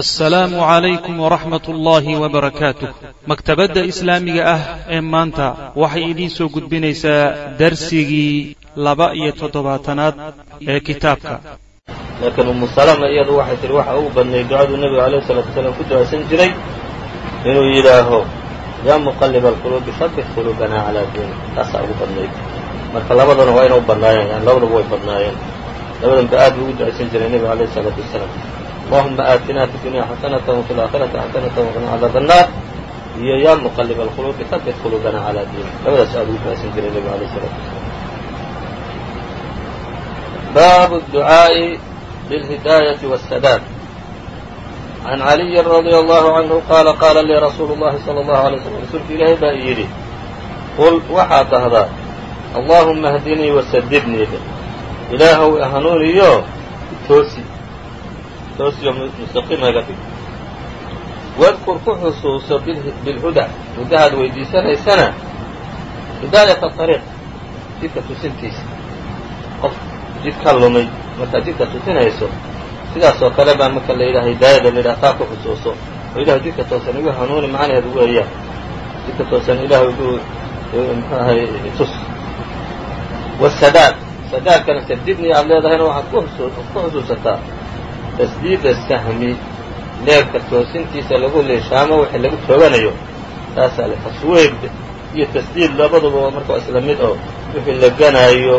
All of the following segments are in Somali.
assalaamu calaykum waraxmat ullaahi wabarakaatuh maktabadda islaamiga ah ee maanta waxay idiin soo gudbinaysaa darsigii laba iyo toddobaatanaad ee kitaabka. Laakiin umu salama iyadu waxay tihi waxa ugu badnay ducaduu nebiga alayh salatu wasalaam ku ducaysan jiray inuu yidhaaho yaa muqalliba alquluubi habbit quluubanaa calaa diinik taasaa ugu badnayd marka labaduna waa ina u badnaayeen yani labadaba way badnaayeen. Labadanba aad buu ugu ducaysan jiray nebiga alayh salaatu wasalaam allahuma aatinaa fi dunya xasanata wafi laakhirati xasanata waqina cadaab annaar iyo yaa muqalliba alquluubi habbit quluubanaa calaa diinik labadaas aad ugu ducaysan jiray nebiga alayh salaatu wasalaam baabu ducaa'i bilhidaayati waasadaad can caliyin radia allahu canhu qaala qaala lii rasuulu llahi sala allahu alay slam rasuulka ilaahay baa i yidhi qul waxaad dhahdaa allaahuma hdinii wasadidnii ilaahow hanuuniyo toosi toosiyo mustaqiima iga dhig wadkur ku xusuuso bilhuda hudahaad weydiisanaysana hidaayata ariiq jidka tusintiisa qof jidka lumay markaad jidka tusinayso sidaas oo kale baa marka la yidhaha hidaayada la yidhaha taa ku xusuuso oo ilahu jidka toosan igu hanuuni macnaheedu weeyaan jidka toosan ilahu igu mxu ahay tus wasadaad sadaadkana sadidni aad leedahayna waxaad ku xusuusataa tasdiida sahmi leebka toosintiisa lagu liishaamo wixii lagu tooganayo. Taasaa le taswiib iyo tasdiid labaduba marka isla mid oo wixii la ganaayo.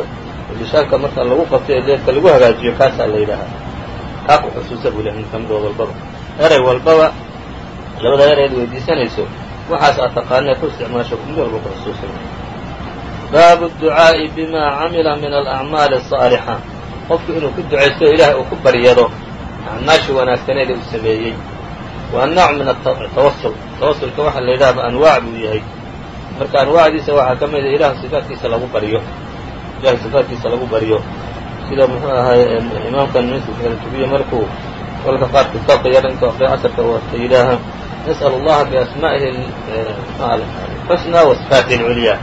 Lishaanka marka lagu qabto ee leebka lagu hagaajiyo kaasaa la yidhaahaa. Kaa ku xusuusa buu leh ninka midoo walbaba. Eray walbaba labada eray weydiisanayso waxaas aad taqaanee ku isticmaasho mid walba ku xusuusan baabu ducaa'i bima camila min alacmaali asaalixa qofku inuu ku ducaysto ilaahay uu ku baryado acmaashii wanaagsaneeda uu sameeyey. Waa nooc min atawasul tawasulka waxaa la yidhahaba anwaac buu yahay. Marka anwaacdiisa waxaa ka mida ilahu sifaatkiisa lagu baryo ilahay sifaatkiisa lagu baryo sida muxuu ahay imaamkan tubiye markuu kolka qaar kitaabka yar intuu aqriyo casarka wata yidhaaha nas'al allaha biasmaa'ihi xusnaa wa alculyaa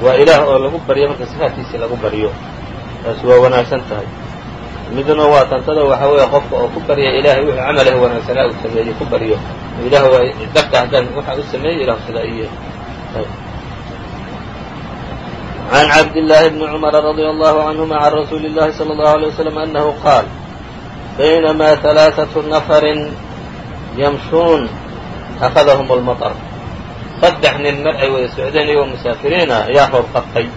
waa ilaah oo lagu baryo marka sifaatkiisii lagu baryo taasi waa wanaagsan tahay midna waa tantada waxaa weeye qofka oo ku barya ilaahay wixii camalah wanaagsanaa uu sameeyey ku baryo ilaah waa darta haddaan waxa u sameeyey ilah sidaa iyo عن عبد الله بن عمر رضي الله عنهما عن رسول الله صلى الله عليه وسلم أنه قال بينما ثلاثة نفر يمشون أخذهم المطر صدح nin mar ay wada socdeen iyagoo musaafiriina ayaa hor qabtay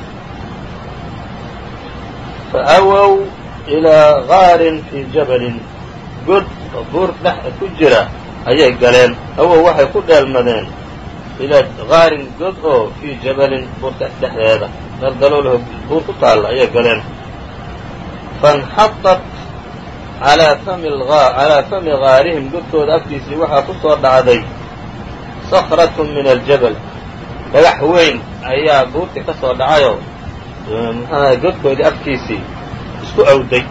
ilىa gaarin في jabalin god buur ku jira ayay galeen awow waxay ku dheelmadeen ilaa gaarin god oo في jabalin buur dhexdeeda meel daloolaho buur ku taalla ayay galeen fanxaطat calaa fami gaarihim godkooda afkiisii waxaa ku soo dhacday sakratun min aljabal dhagax weyn ayaa buurtii ka soo dhacayoo mxuaha godkoodii afkiisii isku awday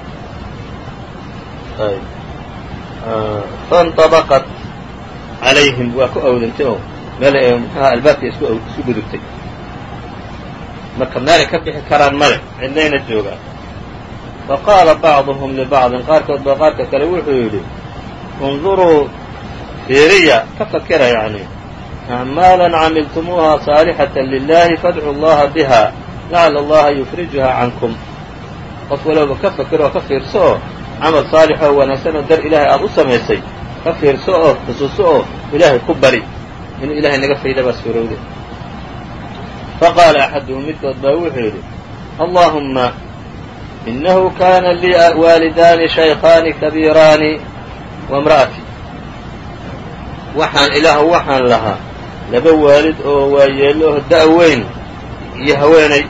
faاnطabaqat calayhim waa ku awdantay oo meel mxuaha albaabka isku gudubtay marka meelay ka bixi karaan male cidlayna joogaan faqaala bacduhum libacdin qaarkood baa qaarka kale wuxuu yidhi اnduruu fiiriya ka fakira yani acmaalan camiltumuuha saalixata lilahi fadcu llaha biha lacala allaha yufrijuha cankum qof walooba ka fakir oo ka fiirso oo camal saalix oo wanaagsan oo dar ilaahay aad u samaysay ka fiirso oo xusuuso oo ilaahay ku bari inuu ilahay naga fayda baa suurowde faqaala axaduhum midkood baa wuxuu yidhi allahumma inahu kana lii waalidaani shaykaani kabiiraani wamra'ati waxaan ilaahu waxaan lahaa laba waalid oo waayeelo oo da' weyn iyo haweenay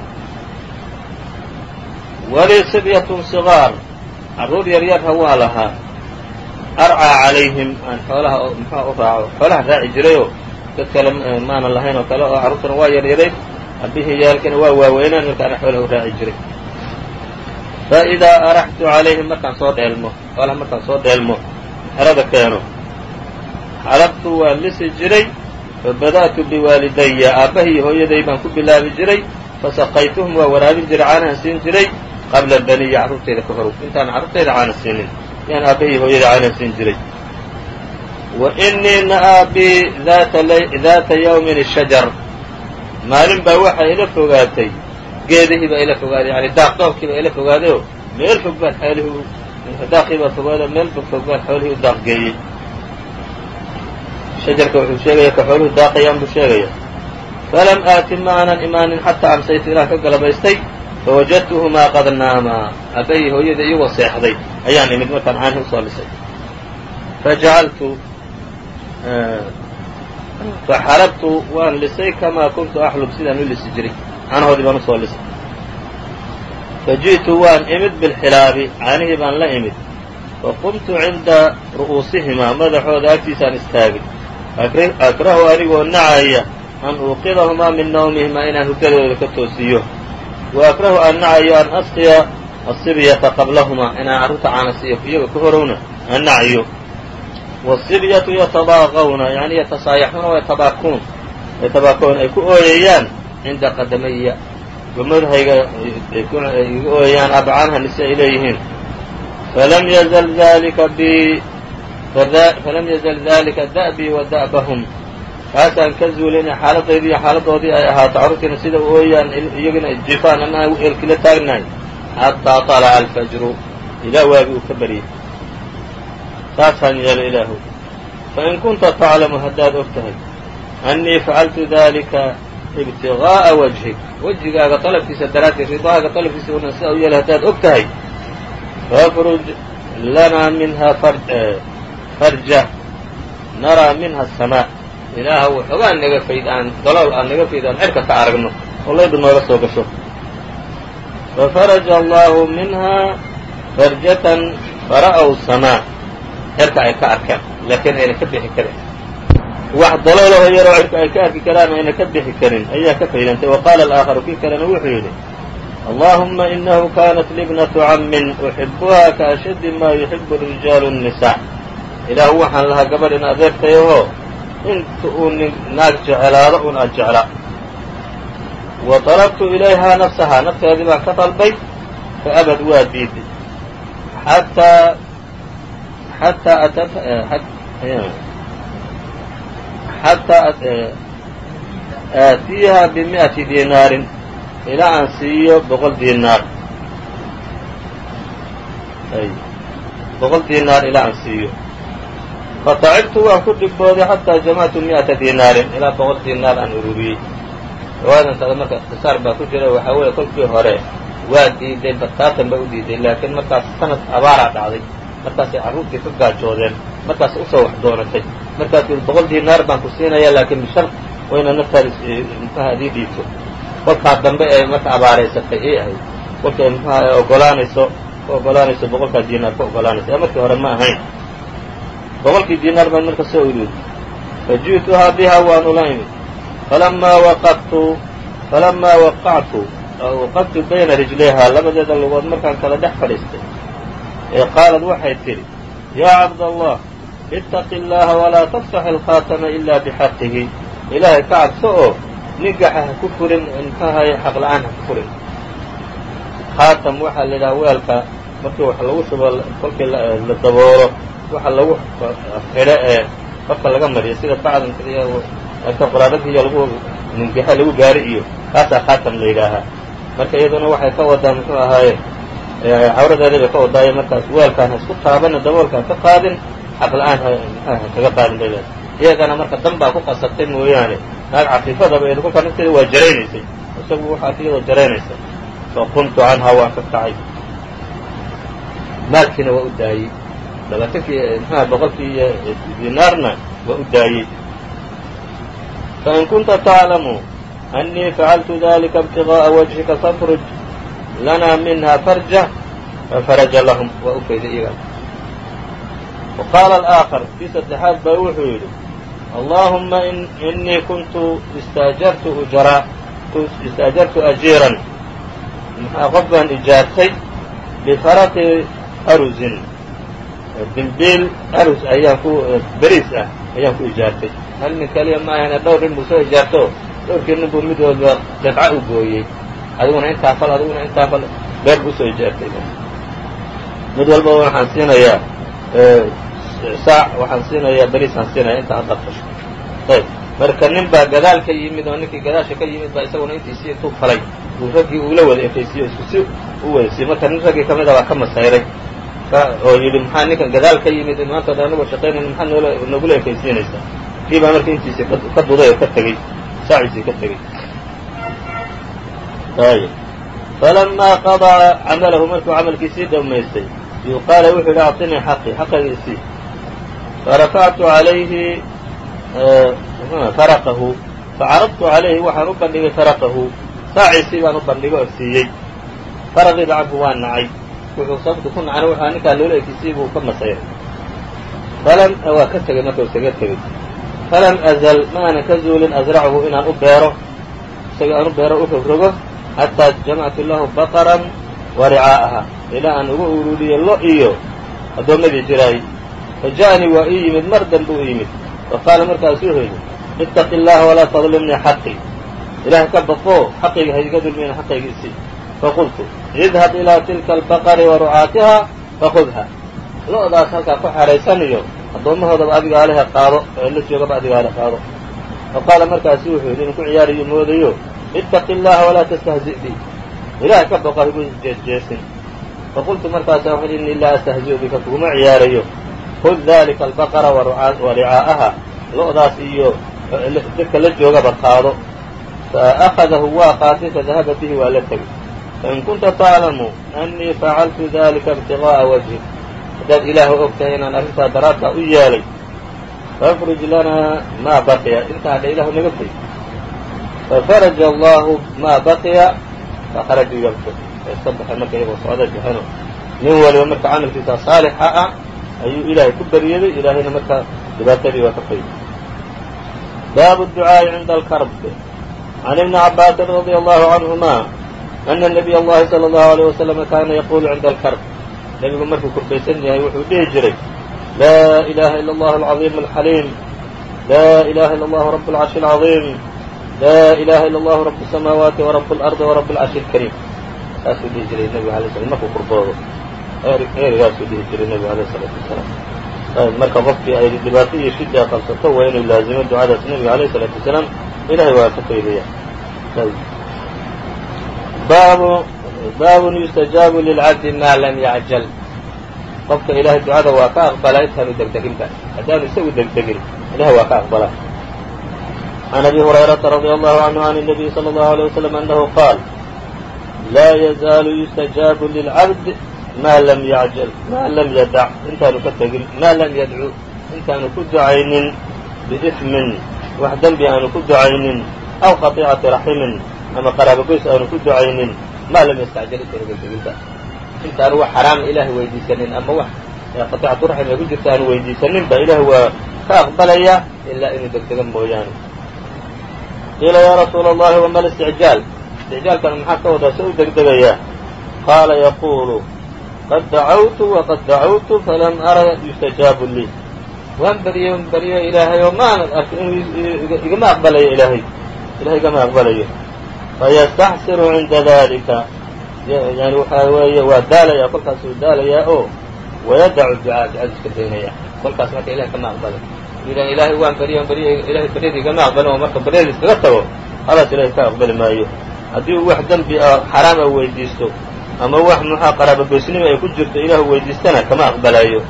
walii sibyatun sigaar carruur yaryarha waa lahaa arcaa calayhim aan xoolaha muxua u raaco? Xoolaha raaci jirayoo dad kale maanan lahayn oo kale oo carruurtuna waa yaryarayd abbihii yaalkina waa waaweynaan markaana xoolaha u raaci jiray. Fa idaa araxtu calayhim markaan soo dheelmo xoolaha markaan soo dheelmo xerada keeno. Xalabtu waa lisi jiray fa bada'tu biwaalidaya aabbahi iyo hooyaday baan ku bilaabi jiray fasaqaytuhum waa waraabin jiray caanahan siin jiray qabla baniya carruurtayda ka hor intaan carruurtayda caana siinin yaan aabbahi iyo hooyada caana siin jiray. Wa inii na'aa bi daata yawmin shajar. Maalin baa waxaa ila fogaatay. Geedihii baa ila fogaaday yani daaq doobkii baa ila fogaadayoo meel fog baan xoolihii daaqii baa fogaadoo meel fog fog baan xoolihii u daaq geeyey. Shajarka wuxuu sheegaya ka xooluhu daaqayaan buu sheegaya. Falam aati ma aanan imaanin xataa amsaytu ilaan ka galabaystay fawajadtuhumaa qad naamaa aabbayi hooyada iyagoo seexday ayaan imid markaan caanihi u soo lisay fajacaltu faxalabtu waan lisay kamaa kuntu axlub sidaan u lisi jiray caanahoodii baan u soo lisay faji'tu waan imid bilxilaabi caanihii baan la imid faqumtu cinda ru'uusihimaa madaxooda agtiisaan istaagay akrahu anigoo nacaya an uuqidahumaa min nawmihimaa inaan hurdadooda ka toosiyo wa akrahu aan nacayo an asqiya asibyata qablahumaa inaan carruurta caana siiyo iyaga ka horowna aan nacayo wasibyatu yatabaaqawna yani yatasaayaxuuna wayatabaakuun yatabaakuun. Ay ku ooyayaan cinda qadamaya. Gomadahayga iga ooyayaan abcaanaha nise ay leeyihiin. Falam yazal dalika da'bii wa da'bahum kaasaan ka zuulin xaaladdaydii iyo xaaladoodii ay ahaato carruurtiina sida u ooyaan iyagina jifaan ama aan eelkila taagnahay xataa طalaca alfajru ilaa waagi uu ka baryay saasaan yeelo ilaahu fain kunta taclamu haddaad og tahay annii facaltu dalika ibtiغaaءa wajhig wejigaaga طalabkiisa daraaddeed ridahaaga طalabkiisa una sidaa u yeelay haddaad og tahay faafruj lanaa minha farja naraa minha الsamaaء ilaaha waxoogaa naga fayd aan dalool aan naga fayd aan cirka ka aragno oo laydu nooga soo gasho. Fafaraja allahu minha farjatan fara'w samaa. Cirka ay ka arkeen laakiin ayna ka bixi karin. Wax daloolaho yaroo cirka ay ka arki karaan ayna ka bixi karin ayaa ka faydantay. Wa qaala alaakharu kii kalena wuxuu yidhi allahuma inahu kanat libnatu cammin uxibuha ka ashaddi ma yuxibu rijaalu الnisaa ilaahu waxaan lahaa gabadh in inta uu nin naag jecelaado un aan jecla wa طalabtu ilayhaa nafsahaa nafteedii baan ka dalbay fa abad waa diiday xataa xataa xataa aatiiha bimi'ati diinaarin ilaa aan siiyo boqol diinaar boqol diinaar ilaa aan siiyo fatacibtu waan ku dhibbooday xataa jamactu mi'ata diinaarin ilaa boqol diinaar aan ururiyey riwaayadantada marka ikhtisaar baa ku jira waxaa weeye kolkii hore waa diiday bataatan ba u diiday laakiin markaas sanad abaaraa dhacday markaasay carruurtii ka gaajoodeen markaas u soo wax doonatay markaas boqol diinaar baan ku siinaya laakiin bishar wayna naftaada muxuha adii dhiibto kolkaa dambe ee marka abaaraysatay ii ahayd kolkay muxuha ogolaanayso ka ogolaanayso boqolkaa diinaar ka ogolaanayso ee markii hore ma ahayn boqolkii diinaar baan marka soo uriyey faji'tuhaa biha waan ula imid. Falamaa waqaftu falamaa waqactu waqaftu bayna rijlayhaa labadeeda lugood markaan kala dhex fadhiistay. Ee qaalad waxay tidhi yaa cabdallah ittaqi اllaha walaa taftax alkhaatama ila bixaqihi. Ilaahay ka cabso oo ningaxa ha ku furin mxuahaye xaq la'aan ha ku furin. Khaatam waxaa la yidhaha weelka markii wax lagu shubo kolkii la daboolo waxa lagu xidho ee korka laga mariyo sida bacdanka iyo ka quraarada iyo lagu ningaxa lagu gaari iyo kaasaa khaatam la yidhaahaa marka iyaduna waxay ka wadaa muxuu ahaaye cawradeeda bay ka wadaaye markaas weelkaan isku taabana daboolkaan ka qaadin xaq la'aan ha kaga qaadin bay leedahay. Iyagana marka dan baa ku qasabtay mooyaane naag cafiifadaba eed kolkaa nafteeda waa jaraynaysay. Isagu waxaas iyadoo jaraynaysa faqumtu canhaa waan ka kacay maalkiina waa u daayey labaatankii mxuha boqolkii iyo dinaarna waa u daayey fain kunta taclamu أنii facaltu dalika اbtiغاءa wجهika fafruj lana minha farja fafaraja lahum waa u fayday iyaga وqaala الآakar kii saddexaad baa wuxuu yidhi allahuma inii kuntu istaajartu ujraa istaajartu ajiiran maxaa qof baan ijaartay bifaraqi arusin. Dilbiil arus ayaan ku beriis ah ayaan ku ijaartay. Hal nin kaliya ma ahayne dhowr nin buu soo ijaarto. Dhowrkii nin buu mid walba jadca u gooyey. Adiguna intaa fal adiguna intaa fal beer buu soo ijaartay. Mid walba waxaan siinayaa saac waxaan siinayaa beriisaan siinaya inta haddaad fasho. Ayb marka nin baa gadaal ka yimid oo ninkii gadaasha ka yimid baa isaguna intiisii intuu falay. Uu raggii uula wada ekaysiiyo isku si u wada siiyey. Marka nin raggii kamida baa ka masayray oo yidhi maxaa ninkan gadaal ka yimid? Maanta oda anagoo shaqaynayna maxaa nol nogula ekaysiinaysaa kii baa marka intiisii ka duday oo ka tegey saaciisii ka tegey ayb falamaa qadaa camalahu markuu camalkiisii dhammaystay yu wuxuu yidhi acطinii xaqii xaqaygiisii farafactu alayhi eh, faraqahu. Facaradtu calayhi waxaan u bandhigay faraqahu. Saaciisii baan u bandhigay oo siiyey. Faraqii gacanku waa nacay wuxuu sababtu ku nacana waxaa ninkaa loola ekisiy buu ka masayray falam waa ka tegey marka isaga tegey falam azal ma ka zuulin asrachu inaan u beero. Isaga aan u beero u rogrogo xataa jamactu lahu baqaran wa ricaa'aha ilaa aan uga ururiyey lo iyo addoommadii jiraay fa waa ii yimid mar danba u yimid. Wa qaala markaasuu yidhi ittaqi اllaha walaa tadlimnii xaqii ilaah ka baqoo xaqayga ha iga dulmiyna xaqayga isii faqultu idhab ilaa tilka albaqari wa rucaatiha fakudha lo-daas halkaa ku xaraysan iyo addoommahoodaba adiga aleha qaado ee la joogaba adiga ale qaado fa qaala markaasu wuxuu yidhi inu ku ciyaarayo moodayo ittaqi اllaha walaa tastahzi bi ilaah ka baqo higu jeesjeesin faqultu markaasa waxu innii laa astahzi'u bika kuguma ciyaarayo hud dalika albaqara wa ricaa'aha lo-daas iyo dadka la joogaba qaado faأkhadahu waa qaatay fadahaba bihi waa la tegey fain kunta taclamu أnii facaltu dalika ibtiغaaءa wajhi haddaad ilaahu og tahay inaan arrintaa daraadtaa u yeelay faafruj lanaa maa baqiya inta hadha ilahu naga fay fafaraja allahu maa baqiya fakarajuu yabkur way iska baxeen marka iyagoo socda baxeno nin waliba marka camalkiisa saalixa ah ayuu ilaahay ku beryaday ilaahayna marka dhibaatadii waa ka fayday baabu الducaaءi cinda alkarb can ibni cabaasin radi allahu canهuma ana nabiy allahi sala allahu alayh wasalama kaana yaquulu cinda alkarb nebigu markuu kurbaysan yahay wuxuu dhihi jiray laa ilaaha ila allahu alcaظiim alxaliim laa ilaha ila allahu rabu alcarshi alcaظiim laa ilaha ila allahu rabu asamaawaati warabu alardi warabu alcarshi alkariim saasuu dhihi jiray nebigu alay slam markuu kurboodo erigaasuu dhihi jiray nebigu alayh isalaatu wasalaam marka qofkii ay dhibaato iyo shida qabsato waa inuu laazimo ducadaas nebiga alayh isalaatu wasalaam ilahay waa ka faydayaa baabu baabun yustajaabu lilcabdi maa lam yacjal qofka ilahay ducada waa ka aqbalaa intaanu degdeginba haddaanu isagu degdegin ilahay waa ka aqbalaa can abi hurayrata radi allahu canhu can الnabiy salى اllahu alيه waslm anahu qaal laa yazaalu yustajaabu lilcabd maa lam yacjal maa lam yadac intaanu ka tegin maa lam yadcu intaanu ku ducaynin biifmin wax dembi aanu ku ducaynin aw qatiicati raximin ama qaraabogoys aanu ku ducaynin maa lam yastacjal intaanu degdeginta intaanu wax xaraama ilaahay weydiisanin ama wax qatiicatu raxim ay ku jirta aanu weydiisanin ba ilaahay waa ka aqbalaya ilaa inuu degdegan mooyaane. Qiila yaa rasuula allahi wama listicjaal isticjaalkan maxaa ka wadaa se u degdegayaa qaala yaquulu qad dacawtu waqad dacawtu falam ara yustajaabu lii waan beryo beryo ilaahay oo maanad arka inuu igama aqbalayo ilaahay. Ilahay igama aqbalayo fayastaxsiru cinda dalika yani waxaa weeye waa daalayaa kolkaasuu daalayaa oo wayadacu ducaa ducadu iska daynaya kolkaas marka ilahay kama aqbalay yidhah ilaahay waan beryo beryo ilahay beryadii igama aqbalin oo marka beryadii iskaga tago halaas ilahay ka aqbali maayo haddii uu wax dembi ah xaraam a weydiisto ama wax muxaa qaraabogoysnimo ay ku jirto ilaahu weydiistana kama aqbalayo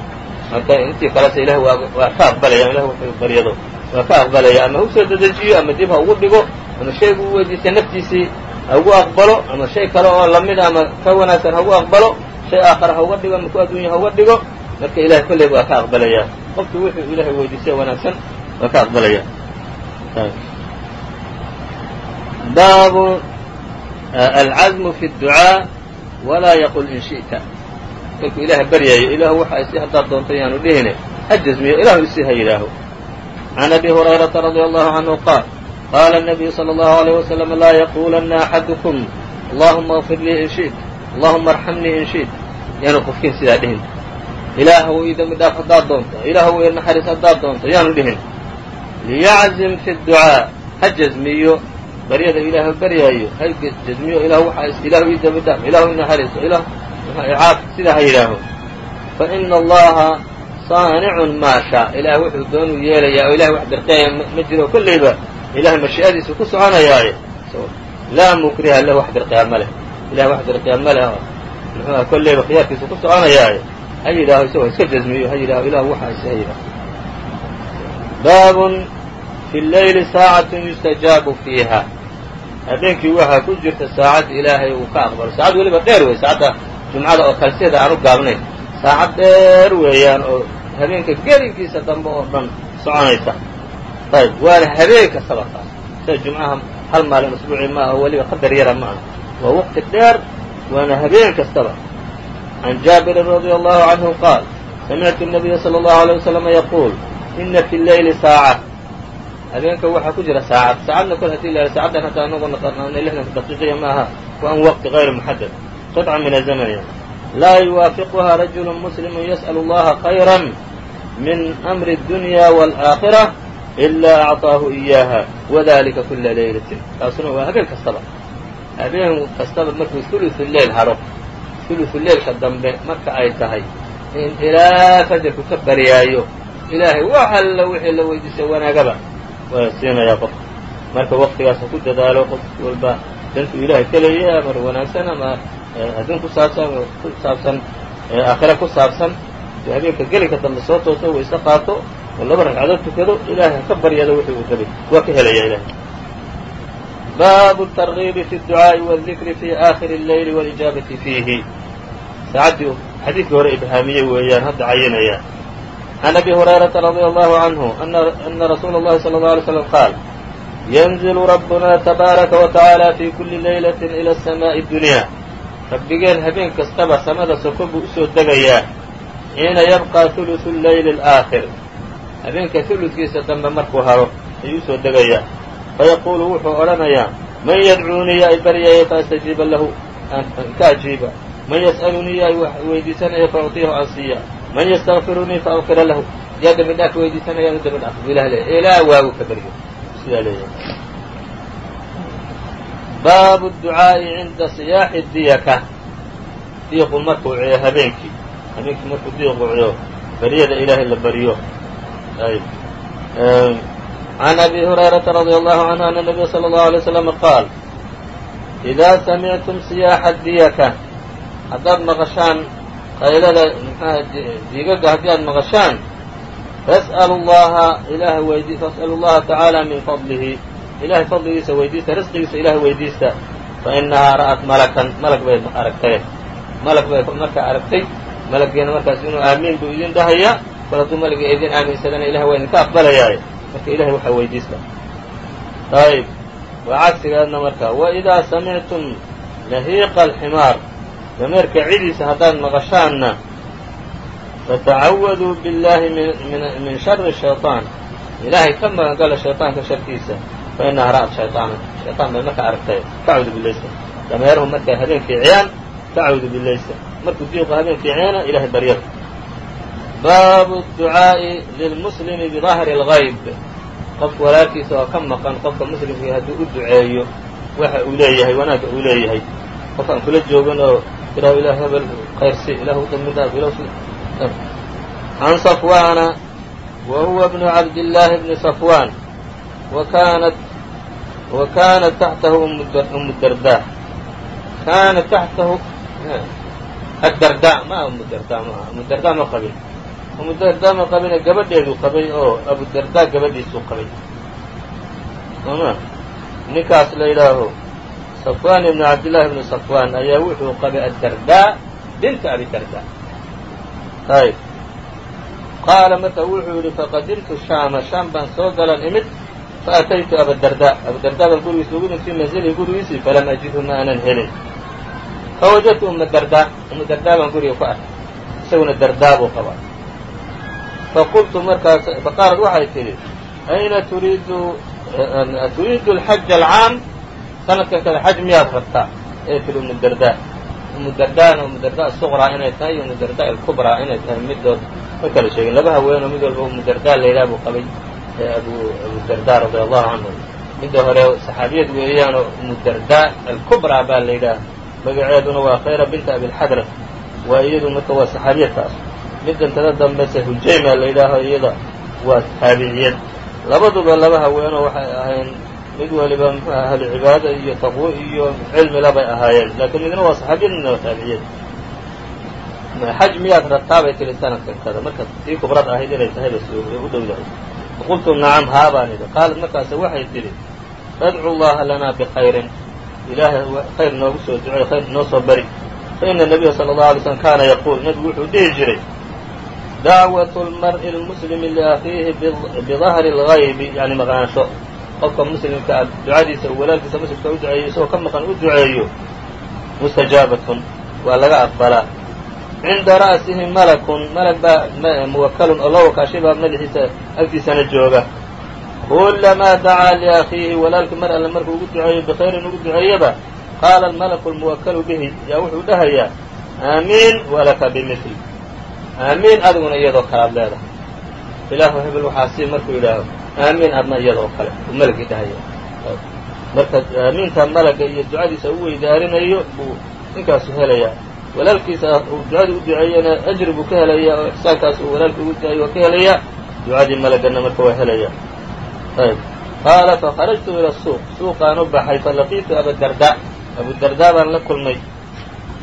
marka intii kalese ilahay waa waa ka aqbalaya ilah wuxuu baryado waa ka aqbalaya ama u soo dedejiyo ama dib ha ugu dhigo ama shaygu u weydiistay naftiisii ha ugu aqbalo ama shay kale oo lamida ama ka wanaagsan ha ugu aqbalo shay aakhara ha uga dhigo ama ku adduunya ha uga dhigo marka ilahay kolleyba waa ka aqbalaya. Qofkii wuxuu ilahay weydiistay wanaagsan waa ka aqbalaya. Baabu alcazmu fi اdducaa walaa yaqul in shi'ta. Kolkuu ilaaha baryayo ilaahu waxa isi haddaad doonto yaanu dhihine ha jasmiyo ilahu isi ha yidhaaho. Can abi hurayrata radi allahu canhu qaal qaala الnabiyu salى اllahu عalيه waslm laa yaquulanna axadukum allahuma اغfir lii in shi't allahuma arxamnii in shi't yaanu qofkiin sidaa dhihin ilaahu ii dembi dhaaf haddaad doonto ilaahu ii naxariis haddaad doonto yaanu dhihin liyaczim fi اdducaa ha jasmiyo baryada ilaahu baryaayo ha jasmiyo ilah waxa ilahu ii dembi dhaaf ilahu ii naxariiso ilah caaf sidaa ha yidhaaho faina allaha saanicun maa shaa ilaah wuxuu doonuu yeelayaa oo ilahay wax dirqeeya ma jiro kollayba ilahay mashii'adiisu ku soconayaaye laa mukriha lahu wax dirqiya ma leh ilahay wax dirqiya leh oo muxuuha kollayba khiyaarkiisu ku soconayaaye ha yidhaaho isagoo iska jazmiyo ha yidhaho ilah waxaas ha yidhaho baabun fi leyli saacatun yustajaabu fiiha habeenkii waxaa ku jirta saacad ilaahay uu ka aqbalo saacad weliba dheer wey saacadda jumcada oo kale sideeda aan u gaabnayn saacad dheer weeyaan oo habeenka gelinkiisa dambe oo dhan soconaysa ayb waana habeen kastaba taas sida jumcaha hal maalin usbuuci maaha oo weliba qadar yara ma aha waa waqti dheer waana habeen kastaba can jaabirin radia allahu canhu qaal samictu nabiya sala allahu alay wasalama yaquul ina fi leyli saacad habeenka waxaa ku jira saacad saacadna kol haddii la sacaddan hadda anagoo naqanaanay lixdanka daqiiqiya ma aha waa an waqti gayr muxadad qidca min azamaniya laa yuwaafiquha rajulu muslimu yas'alu allaha khayra min amri اdunya wاlaakhira ilaa acطaahu إiyaaha wadalika kula laylatin taasuna waa habeen kastaba habeen kastaba markuu ثuluثu leil haro ثuluثu leilka dambe marka ay tahay in ilaa fajarku ka baryaayo ilaahay wax alla wixii la weydiisay wanaagaba waa siinayaa qofka marka waqtigaas ha ku dadaalo qof walba dantuu ilaahay ka leeyahay amar wanaagsan ama adduun ku saabsan ku saabsan aakhira ku saabsan dee habeenka gelinka dambe soo tooso wayse qaato oo laba ragcadood tukado ilaahay ha ka baryado wixii uu rabay waa ka helaya ilahay baabu الtargiibi fi الducaaءi wالdikri fi aakhiri الleyli wاlijaabati fiihi saacaddii xadiidkii hore ibhaamiyey weeyaan hadda cayinaya عن أbي هريرة رضي الله عنه أن رsuuل الlhi صلى الله عليه وسلم qاaل ينزل ربنا تباaركa وتaعالى في كuلi ليلة إلى السماء الدuنيا rabbigeen habeen kastaba samada soko buu usoo degayaa xiina yبقى ثuluث الleyl الآakhir habeenka uludkiisa dambe markuu haro ayuu soo degayaa fayaquulu wuxuu odhanayaa man yadcuunii yaa i baryaya faastajiiba lahu? Ka ajiiba. Man yas'alunii yaa i weydiisanaya faأcطiyahu aan siiya. Man ystakfirunii faakira lahu. Yaa dembi dhaaf weydiisanaya anu dembi dhaaf. Bu ilah leeya ilaa waagu ka beryo sidaa leeyahay. Baabu ducaa'i cinda siyaaxi diyaka. Diiqu markuu ciyo habeenkii. Habeenkii markuu diiqu ciyo baryada ilaahay la baryo عan abi هurayraةa radي allahu canhu ana الnabiya slى الlahu عalيه وsلم qaal إidaa samictum siyaaxa diyaka haddaad maqashaan qaylada mxuaha diigaga haddii aad maqashaan fas'alu llaha ilaah weydi fas'alu llaha tacaala min fadlihi ilahay fadligiisa weydiista risqigiisa ilahay weydiista fa inahaa ra'at malakan malag bay aragtay malag bay markaa aragtay malaggeena markaas inuu aamiin buu idin dhahayaa kol hadduu malagga idin aaminsadana ilahay waa idinka aqbalayaaye marka ilahay waxaa weydiista ayb waa cagsigeedna marka waidaa samictum lahiiqa alximaar dameerka cidiisa haddaad maqashaanna fatacawaduu biاllahi min shari shayطaan ilaahay ka magangala shayطaanka sharkiisa fa inaha ra'at shayطaana shayطaan bay markaa aragtay tacuudu bilaysa dameeruhu markay habeenkii ciyaan tacuudu bilaysa markuu diiqu habeenkii ciyaana ilahay baryada baabu ducaa'i lilmuslimi bidahri اlgayb qofka walaalkiisa oo ka maqan qofka muslimkii hadduu u duceeyo waxa uu leeyahay wanaagga uu leeyahay qof aan kula joogan oo ilah ilah hebel kayrsi ilahu dambin dhaaf ilah safwaana wa huwa bnu cabdillaahi bni safwaan wa wa kaanat taxtahu umu dardaa kaanat taxtahu addardaa ma umu dardaa ma umu dardaa ma qabin umu dardaa ma qabine gabadheeduu qabay oo abu dardaa gabadhiisuu qabay. Sooma ninkaas la yidhaaho safwan ibn cabdillaahi bni safwan ayaa wuxuu qabay addardaa binta abi dardaa ayb qaala marka wuxuu yidhi faqadimtu shaama shaam baan soo galan imid faataytu abadardaa abadardaa baan gurigiisa ugu imid fii manzilihi gurigiisii falam ajidhu ma aanan helin. Fawajadtu uma dardaa uma dardaa baan guriga ku arkay isaguna dardaa buu qabaa faqultu markaas faqaalat waxay tidhi ayna turiidu turiidu alxaja alcaam sanadkan kada xaj miyaad rabtaa ee tihi umu dardaa umu dardaana umu dardaa suqraa inay tahay iyo umu dardaa alkubraa inay tahay midood ma kala sheegin laba haweenoo mid walba umu dardaa layidhaha buu qabay abu abu dardaa radia allahu canhu midda hore saxaabiyad weeyaanoo umu dardaa alkubraa baa la magaceeduna waa khayra binta abilxadra waa iyadu marka waa saxaabiyadkaas middan tada dambese hujayma la yidhaaho iyada waa taabiciyad labaduba laba haweenoo waxay ahayn mid waliba cibaado iyo taqwo iyo cilmila bay ahaayeen laakiin midna waa saxaabiyad midna waa taabiciyad xaj miyaad rabtaabay tiri sanadkan kada marka tii kubrad ahayd inay tahay bas u dhowdahay faqultu nacam haa baan idhi qaalat markaase waxay tidhi adcu llaha lanaa bkhayrin ilaahay khayr noogu soo ducey khayr noo soo bari faina nabiya sala allahu alay slm kaana yaquul. Nebigu wuxuu dhihi jiray dacwatu lmar'i lmuslimi liakhiihi bidahri اlgaybi yani maqnaansho qofka muslimka a ducadiisa uu walaalkiisa muslimka u duceeyo isagoo ka maqan u duceeyo mustajaabatun waa laga aqbalaa cinda ra'sihi malakun malag baa muwakalun oo loo wakaashay baa madaxiisa agtiisana jooga kulamaa dacaa liakhiihi walaalkii mar alle markuu ugu duceeyo bikhayrin ugu duceeyaba qaala almalaku almuwakalu bihi yaa wuxuu dhahayaa aamiin walaka bimil aamiin adiguna iyadoo kalead leedahay. Ilaahu hebel waxaa sii markuu yidhaaho aamiin adna iyadoo kale. Uu malagii dhahaya marka aamiinta malaga iyo ducadiisa u weydaarinayo buu ninkaasu helayaa. Walaalkiisa uu ducadii u duceeyana ajri buu ka helayaa oo ixsaankaas uu walaalkii ugu duceeyo waa ka helayaa. Ducadii malagana marka waa helayaa. Ayb qaala fakharajtu ila suuq. Suuqaan u baxay falaqiitu abadarda abudarda baan la kulmay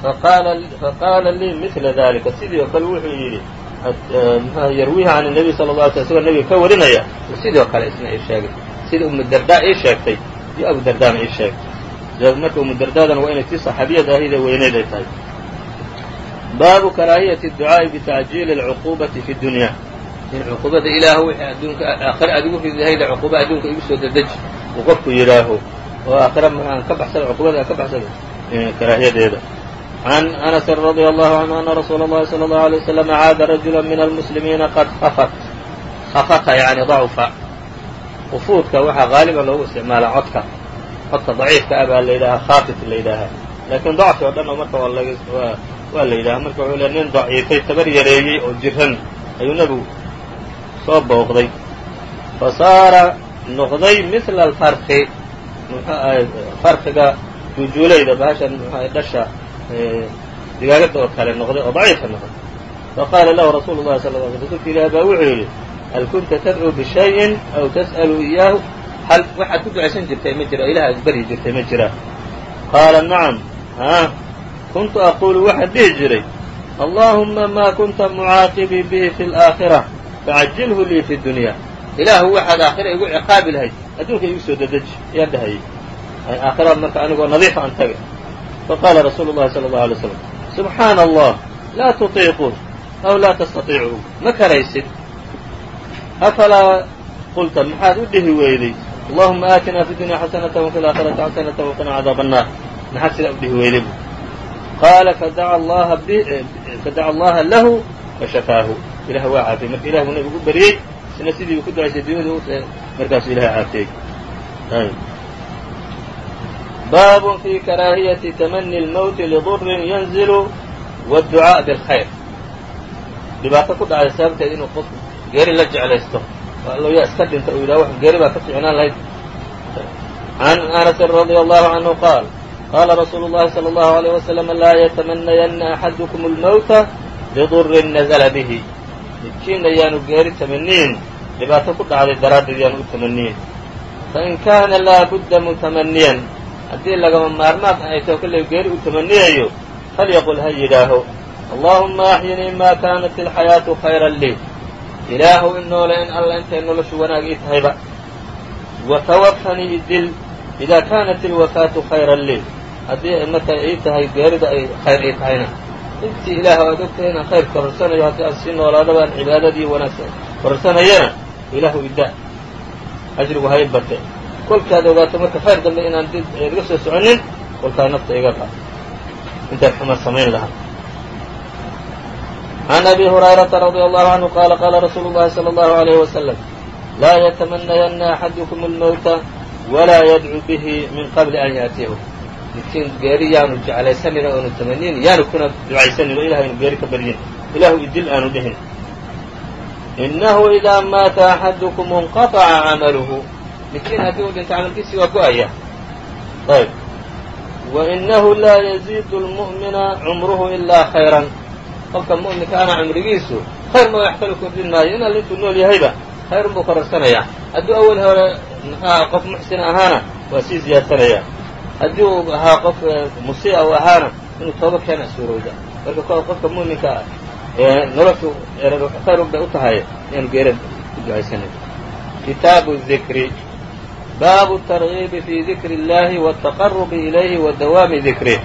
faqaala lii mila dalika sidii oo kale wuxuu yidhi yarwiiha can الnabiy sala la alay sl isagoo nebiga ka warinaya sidii oo kale isna ii sheegay sidii umudarda ii sheegtay iyo abudardana ii sheegtay marka umudardadan waa inay tii saxaabiyad ahayde weyneyd ay tahay baabu karaahiyati الducaaءi bitacjiili اlcuquubati fi dunya in cuquubada ilaah wixii adduunka aakhire aad igu ridahayda cuquuba adduunka igu soo dedeji uu qofku yidhaaho oo aakhira aan ka baxsada cuquubada aan ka baxsada karaahiyadeeda عن أنس رضي الله عنه أن رsuuل الlhi صلى الله عليه وسلم عاada رجuلا من المسلمiiنa qad خفت خفka yaعnي ضعفa خفuudka waxaa غaaliba loogu isticmaala codka codka ضaciifka ah baa la yidhahaa khاafit la yidhaahaa lakiin ضacfi oo dhan marka waa la yidhaha marka wuxuu le nin ضaciifay tabar yareeyey oo jiran ayuu nebigu soo booqday fasaara noqday mثla الفrki mxuu ahay farkiga juujuulayda bahashan mxu ahay dhasha digaagada oo kale noqday oo daciifa noqday. Faqaala lahu rasuulu llahi sal ly rsulka ilaah baa wuxuu yidhi hal kunta tadcuu bishayin aw tas'alu iyaahu hal waxaad ku ducaysan jirtay ma jira ilaah aad baryi jirtay ma jira. Qaala nacam haa kuntu aquulu waxaan dhihi jiray allaahuma maa kunta mucaaqibii bihi fi اlaakhira facajilhu lii fi dunya ilaahu waxaad aakhira igu ciqaabi lahayd adduunka igu soo dedeji ayaan dhahayay aakhira marka anigoo nadiifa an taga faqaala rasuulu llahi sala allahu alay slam subxaana allah laa tutiiquun aw laa tastatiicuun ma karaysid afalaa qulta maxaad u dhihi weyday allahuma aatinaa fi dunya xasanata wafi laakhirati xasanata waqina cadaaba annaar maxaad sidaa u dhihi weyday bu qaala fadaca allaha lahu fashafaahu ilah waa caafiyey marka ilah buu nabigu u beriyey isna sidii uu ku ducaysay dunyadu markaasuu ilahay caafiyey baab fi karaahiyati tamani اlmowti lidurin yanzilu wاdducaaء bاlkhayr dhibaato ku dhacday sababteed inuu qof geeri la jeclaysto allo yaa iska dhinta uu yidhaha wax geeri baa ka ficnaan lahayd can anasin radي allahu canhu qaal qaala rasuulu اllahi salى اllahu عalيه waslm laa yatamanayanna axadukum اlmowta lidurin nazla bihi midkiina yaanu geeri tamaniin dhibaato ku dhacday daraaddeed yaanu u tamaniyin fain kaana laa budda mutamaniyan haddii lagama maarmaan ay taho kollay geeri u tamaniyayo falyaqul ha yidhaaho allaahuma axyinii maa kaanat ilxayaatu khayran lii. Ilaahu in noole in alla intay noloshu wanaag ii tahayba. Wa tawafanii idil idaa kaanat ilwafaatu khayran lii. Haddii markay ii tahay geerida ay khayr ii tahayna. Intii ilaah aad ogtahay inaan khayr kororsanayo haddii aan sii noolaadaba aan cibaadadii wanaagsan kororsanayana ilaahu ida ajrigu ha ii bate kolkaad ogaato marka khayr dambe inaan dib iga soo soconin kolkaa nafta iga qa intaan xuma samayn lahaa عن أbي هuريرaةa رضي الله عنه qال qاla رsuuل الlahi صلى الله عليه وسلم laa yتمنayna أxadكم الmوتa وlaa ydcو bه min qabli an yأtiyahu midkiin geeri yaanu jeclaysanin oonu tamaniyin yaanu kuna ducaysanin oo ilah aynu geeri ka baryin ilahu idil aanu dhihin inahu إida maata أxadكم انqaطca camaluhu midkiin haddii uu dhinto camalkiisii waa go'aya ayb wainahu laa yaziidu lmu'mina cumruhu ilaa khayran qofka mu'minka ana cumrigiisu khayr ma waxkale kordhin maayo inaal intuu nool yahayba khayr buu kororsanayaa hadduu awal hore muxuaha qof muxsin ahaana waa sii ziyaadsanaya haddii uu ahaa qof musii'a uu ahaana inuu tooba keena suurowda marka k qofka mu'minka ah ee noloshu khayr bay u tahay inaanu geerad ku ducaysanin kitaabu zikri baabu targiibi fii dikri اllahi wاtaqarubi ilayhi wa dawaami dikrih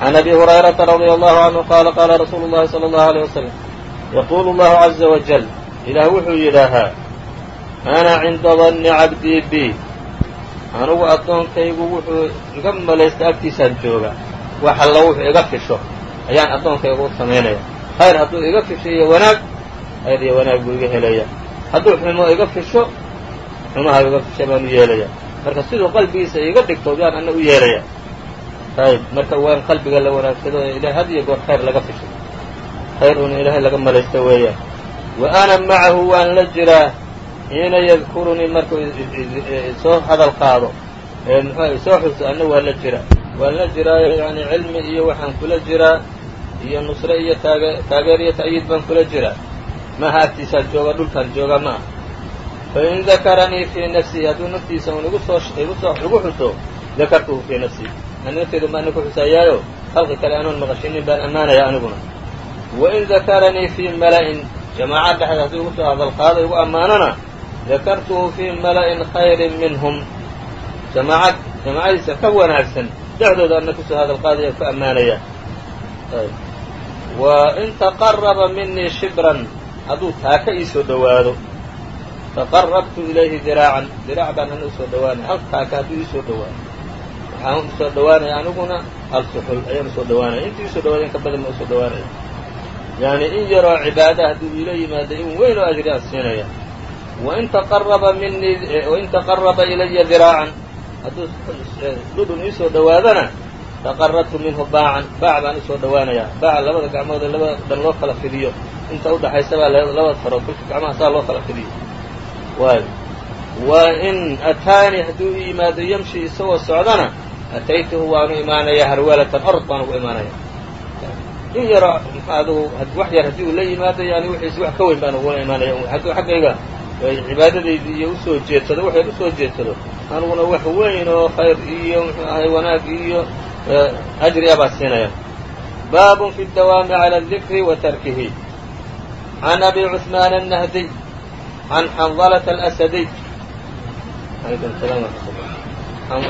can abi hurayrata radia allahu canhu qaala qaala rasuulu llahi sala allahu aleyh wasalam yaquulu allahu caza wajal ilaah wuxuu yidhaahaa ana cinda danni cabdii bi anugu addoonkaygu wuxuu iga malaysta agtiisaan jooga wax alla wuxuu iga fisho ayaan addoonkaygu u samaynaya khayr hadduu iga fisho iyo wanaag khayr iyo wanaag buu iga helaya hadduu xumo iga fisho xumaha iga fisha baan u yeelaya marka siduu qalbigiisa iga dhigto yaan ana u yeelaya ayb marka waa qalbiga la wanaagsado ee ilahay had iyo goor khayr laga fisho khayr uuna ilaahay laga malaysto weeyaan wa ana macahu waan la jiraa xiina yadkurunii markuu soo hadal qaado ee muxuu soo xuso anna waa la jiraa waan la jiraayo yani cilmi iyo waxaan kula jiraa iyo nusre iyo taage taageer iyo ta'yiid baan kula jiraa maaha agtiisaan jooga dhulkaan jooga ma. ah fain dakaranii fii nafsihi hadduu naftiisa un igu xuso dakartuhu fii nafsii ani nafteyda ma ana ku xusaayaayo khalqi kale anoon maqashinin baan ammaanaya aniguna wain dakaranii fii mala'in jamaaca dhexdeed hadduu igu soo hadal qaado igu ammaanona dakartuhu fii mala'in khayrin minhum jamaacad jamaacadiisa ka wanaagsan dhexdooda ana ku soo hadal qaadaya ku ammaanaya wa in taqaraba minii shibran hadduu taaka ii soo dhowaado taqarabtu ilayhi diraacan diraac baan u soo dhowaanaya hal taaka hadduu iisoo dhowaado waxaan u soo dhowaanaya aniguna hal suxul ayaan u soo dhowaanaya intii isoo dhawaada in ka badan baan u soo dhowaanaya yani in yaroo cibaada hadduu iila yimaado in weyn oo ajri aan siinaya. Wain taqaraba minii wain taqaraba ilaya diraacan hadduu dhudhun iisoo dhowaadana taqarabtu minhu baacan. Baac baan u soo dhowaanayaa baaca labada gacmood labada dhan loo kala fidiyo. Inta udhaxaysa baa labada farood kolka gacmaha saa loo kala fidiyo wa in ataanii hadduu i yimaado yamshi isagoo socdana ataytuhu waanu imaanayaa harwalatan orod baan ugu imaanaya in yaroo adugu wax yar haddii uu la yimaado yani wixiis wax ka weyn baan ugula imaanaya hadduu xaggayga cibaadadaydi iyo usoo jeedsado wax yar usoo jeedsado aniguna wax weyn oo khayr iyo muxuu ahay wanaag iyo ajri a baa siinaya baabun fi اdawaami calى الdikri wa tarkihi can abi cثmaan الnahdiy can xandalة الأsadiy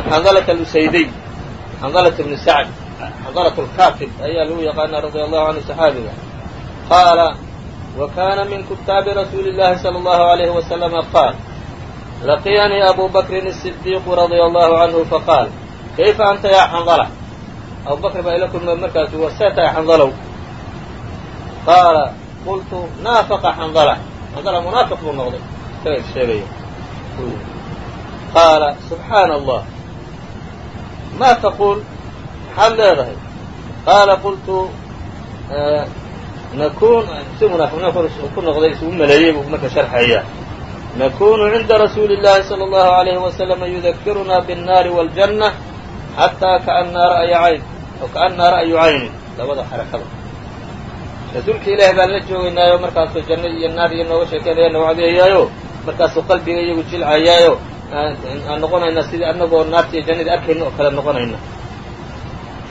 xandalة اlusaydiy xandalة bni sacd xandalة اlkaatib ayaa lagu yaqaana radia allahu canhu saxaabiga qaala wa kana min kutaabi rasuuli اllahi salى اllahu عalayhi waslama qaal laqiyanii abu bakrin الصidiiqu radia allahu canhu faqaal kayfa anta ya xandala abu bakr baa ila kulmay markaasu war see tahay xandalow qaala qultu naafaqa xandala xandala munaafiq buu noqday isaga is sheegaya qaala subxaana allah ma taquul maxaad leedahay qaala qultu nakun si munaafiqnimo ku noqday isugu maleeyey buu marka sharxaya nakunu cinda rasuuli اllahi salى اllahu عalayhi waslama yudakiruna bالnaari wاljanة xataa kaanaa ra'ya cayn oo kaanaa ra'yu caynin labada xarakada rasuulka ilaahi baan la joogaynaayo markaasoo janno iyo naar iyo nooga sheekeynaya noo cadeeyaayo markaasuu qalbiga iyagu jilcayaayo. Aan noqonaynaa sidii annagoo naarta iyo jannadii arkayna oo kale noqonayna.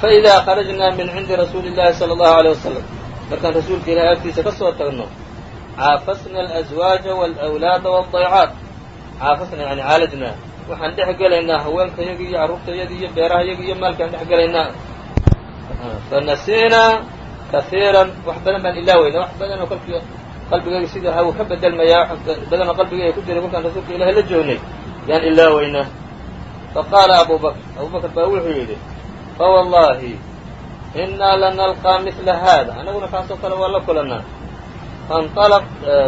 Fa idaa kharajnaa min cindi rasuuli illaahi sala allahu aleyh wasalam markaan rasuulka ilaahi agtiisa ka soo tagno caafasna alaswaaja waalawlaada waaldaycaat caafasna yani caalajnaa waxaan dhex gelaynaa haweenkayaga iyo carruurtayadii iyo beeraha beerahayaga iyo maalkaan dhex gelaynaa fanasiinaa kaiiran wax badan baan ilaaweyna wax badanoo kolkii qalbigayga sidii ahaa wuu ka bedelmayaa wax badanoo qalbigayga ku jiray kolkaan rasuulka ilahi la joognay yaan ilaaweynaa faqaala abu bakr abu bakr baa wuxuu yidhi fawallahi inaa lanalqaa mila hada annaguna kaasoo kale waa la kulannaa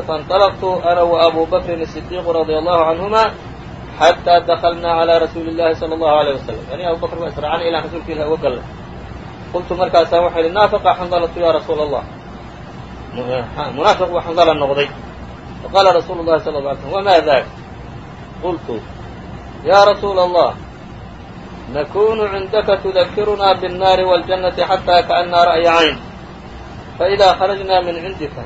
faاnطalqtu ana وabu bakrin الصidiiq radia allahu canهuma xatىa daklnaa عalى rasuuli الlahi salى الlahu عalيه waslm ani abu bakr baa israacana ilaan rasuulka ilah uga galnay qultu markaasaa waxaa yidhi naafaqa xandalatu ya rasuul allah munaafiq buu xandala noqday faqaala rasuulu الlahi sal ه alay slm wma dak qultu ya rasuula allah nakunu cindaka tudakiruna bالnaari wاljanati xatىa kaأnaa ra'ya cayn faidaa kharajna min cindika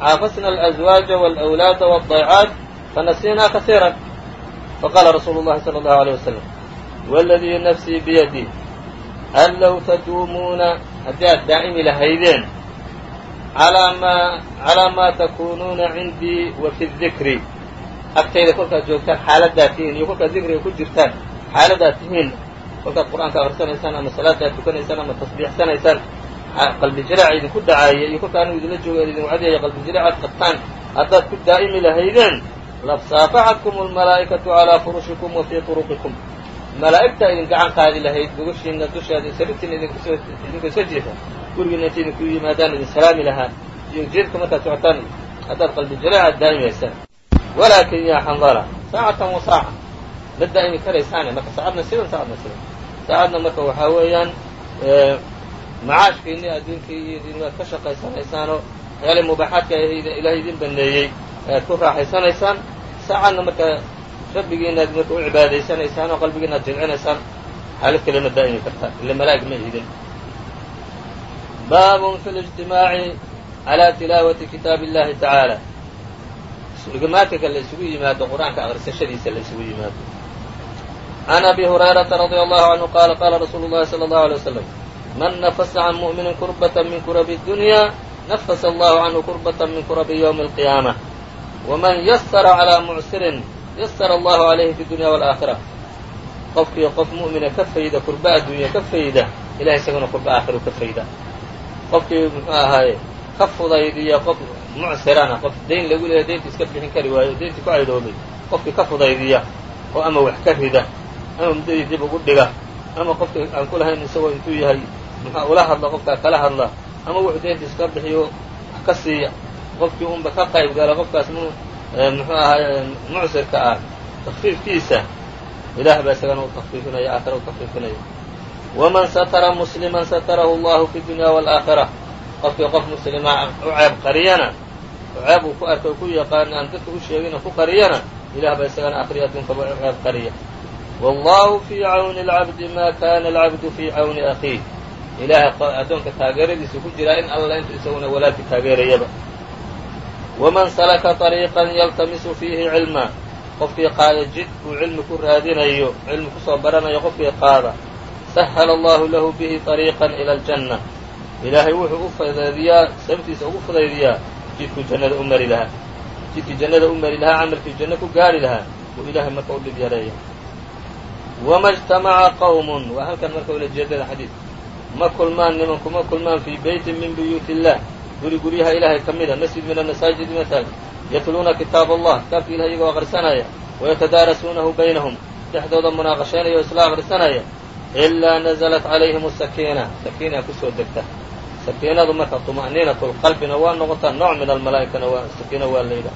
caafasna alأزwaaجa wاlأwlaada wالضaycaat fanasiinaa kasiira faqaala rasuulu الlahi salى الlahu عalيه waslم wاladii nafsii biyadi hal low taduumuuna haddii aad daa'imi lahaydeen calaa maa takuunuuna cindii wa fi dikri agtayda kolkaad joogtaan xaaladdaad tihiin iyo kolkaad dikriga ku jirtaan xaaladaad tihiin kolkaad qur'aanka akhrisanaysaan ama salaadaad tukanaysaan ama tasbiixsanaysaan qalbi jiraaca idinku dhacaaya iyo kolka anigu idinla joogo idin wacdiyaya qalbi jiraacaad qabtaan haddaad ku daa'imi lahaydeen lafsaafaxatkum almalaa'ikatu calaa furushikum wa fii turuqikum malaa'igtaa idin gacan qaadi lahayd gogashiina dushaada sariirtiina idinku iska jiifa gurigiina intay idinku yimaadaan idin salaami lahaa iyo jeedka markaad socotaan haddaad qalbi jiraacaad daa'imaysaan walaakin yaa xandala saacatan wa saaca. Ma daa'imi karaysaane marka saacadna sidan saacadna sidan. Saacadna marka waxaa weeyaan macaashkiini adduunkii iyo idin waad ka shaqaysanaysaanoo waxyaala mubaaxaadka ilaahay idin baneeyey ayaad ku raaxaysanaysaan. Saacadna marka rabbigiina aad marka u cibaadaysanaysaan oo qalbigiina aad jilcinaysaan xaalad kalena daa'imi kartaa ila malaa'ig ma ihidin baabun fi lijtimaaci calaa tilaawati kitaabi illahi tacaala isdhigmaatinka la isugu yimaado qur'aanka akhrisashadiisa la isugu yimaado. Can abi hurayrata radia allahu yasara allahu calayhi fi dunya wاlaakhira qofkii qof mu'mina ka fayda kurba addunya ka fayda ilahay isaguna kurba aakhira ka fayda qofkii muxuu ahaaye ka fudaydiya qof mucsirana qof dayn lagu leeya daynta iska bixin kari waayo dayntii ku caydhoobay qofkii ka fudaydiya oo ama wax ka rida ama muddadii dib ugu dhiga ama qofkii aan ku lahayn isagoo intuu yahay muxua ula hadla qofkaa kala hadla ama wuxuu daynta iska bixiyo wax ka siiya qofkii unba ka qayb gala qofkaas muxuu ahaaye mucsirka ah. Takfiifkiisa. Ilaah baa isagana u takfiifinaya aakhira u takfiifinaya. Waman satara musliman satarahu allahu fi dunya waalaakhira qofkii qof muslima u ceeb qariyana oo ceeb uu ku arka ku yaqaan aan dadka u sheegina ku qariyana ilah baa isagana akhriya adduunkaba u ceeb qariya. Wallahu fii cawni alcabdi ma kana alcabdu fii cawni akhiih. Ilaahay addoonka taageeradiisa ku jiraa in alla intu isaguna walaalkii taageerayaba waman salaka طariiqan yaltamisu fiihi cilma qofkii qaada jid uu cilmi ku raadinayo cilmi kusoo baranayo qofkii qaada sahala allahu lahu bihi طariiqan ila aljanna ilaahay wuxuu u fudaydiyaa sababtiisa ugu fudaydiyaa jidkuu jannada u mari lahaa jidkii jannada u mari lahaa camalkii janno ku gaari lahaa uu ilaahay marka u dhib yareeya wama اجtamaca qowmun waa halkan marka ula jeedada xadiid ma kulmaan niman kuma kulmaan fii beytin min buyuuti illah guri guryaha ilaahay ka mida masjid min almasaajid masaajid. Yatluuna kitaab allah kitaabka ilahay iyagoo akhrisanaya wayatadaarasuunahu baynahum dhexdooda munaaqashaynaya oo isla akhrisanaya ilaa nazalat calayhim asakiina sakiina ku soo degta. Sakiinadu marka طuma'niinat lqalbina waa noqotaa nooc min almalaa'ikana waa sakiina waa layidha.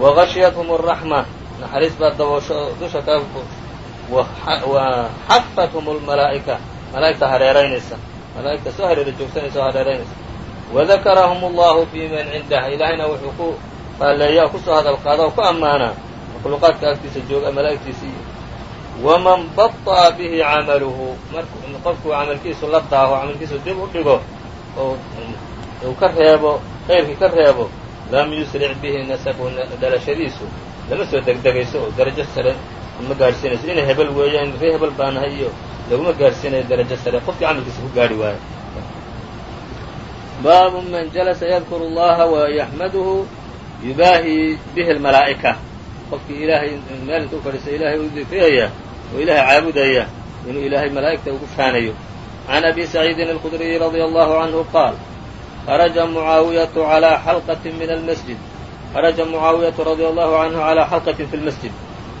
Wagashiyathum araxma naxariis baa daboosho dusha ka wa xafathum lmalaa'ika malaa'igta hareeraynaysa. Malaa'igta soo hareera joogsanaysa oo hareeraynaysa wadakarahum allahu fii man cindah ilaahayna wuxuu ku faalleeya oo ku soo hadal qaada oo ku ammaanaa makhluuqaadka agtiisa jooga malaa'igtiisa iyo waman baطa'a bihi camaluhu mark qofkuu camalkiisu la daaho camalkiisu dib u dhigo oo uu ka reebo khayrkii ka reebo lam yusric bihi nasabuhu dhalashadiisu lama soo degdegayso oo darajo sare ma gaadhsiinayso inay hebel weeyaan ree hebel baanahay iyo laguma gaadhsiinayo darajo sare qofkii camalkiisa ku gaadhi waayo baabu man jalasa yadkuru اllaha wayaxmaduhu yubaahi bihi اlmalaa'ika qofkii ilaahay meel intuu fadhiisa ilaahay u dikriyaya oo ilaahay caabudaya inuu ilaahay malaa'igta ugu faanayo can abi saciidin alkhudriyi radia allahu canhu qaal haraja mucaawiyatu alaa xalqatin min almasjid haraja mucaawiyatu radia allahu canhu calaa xalqatin fi lmasjid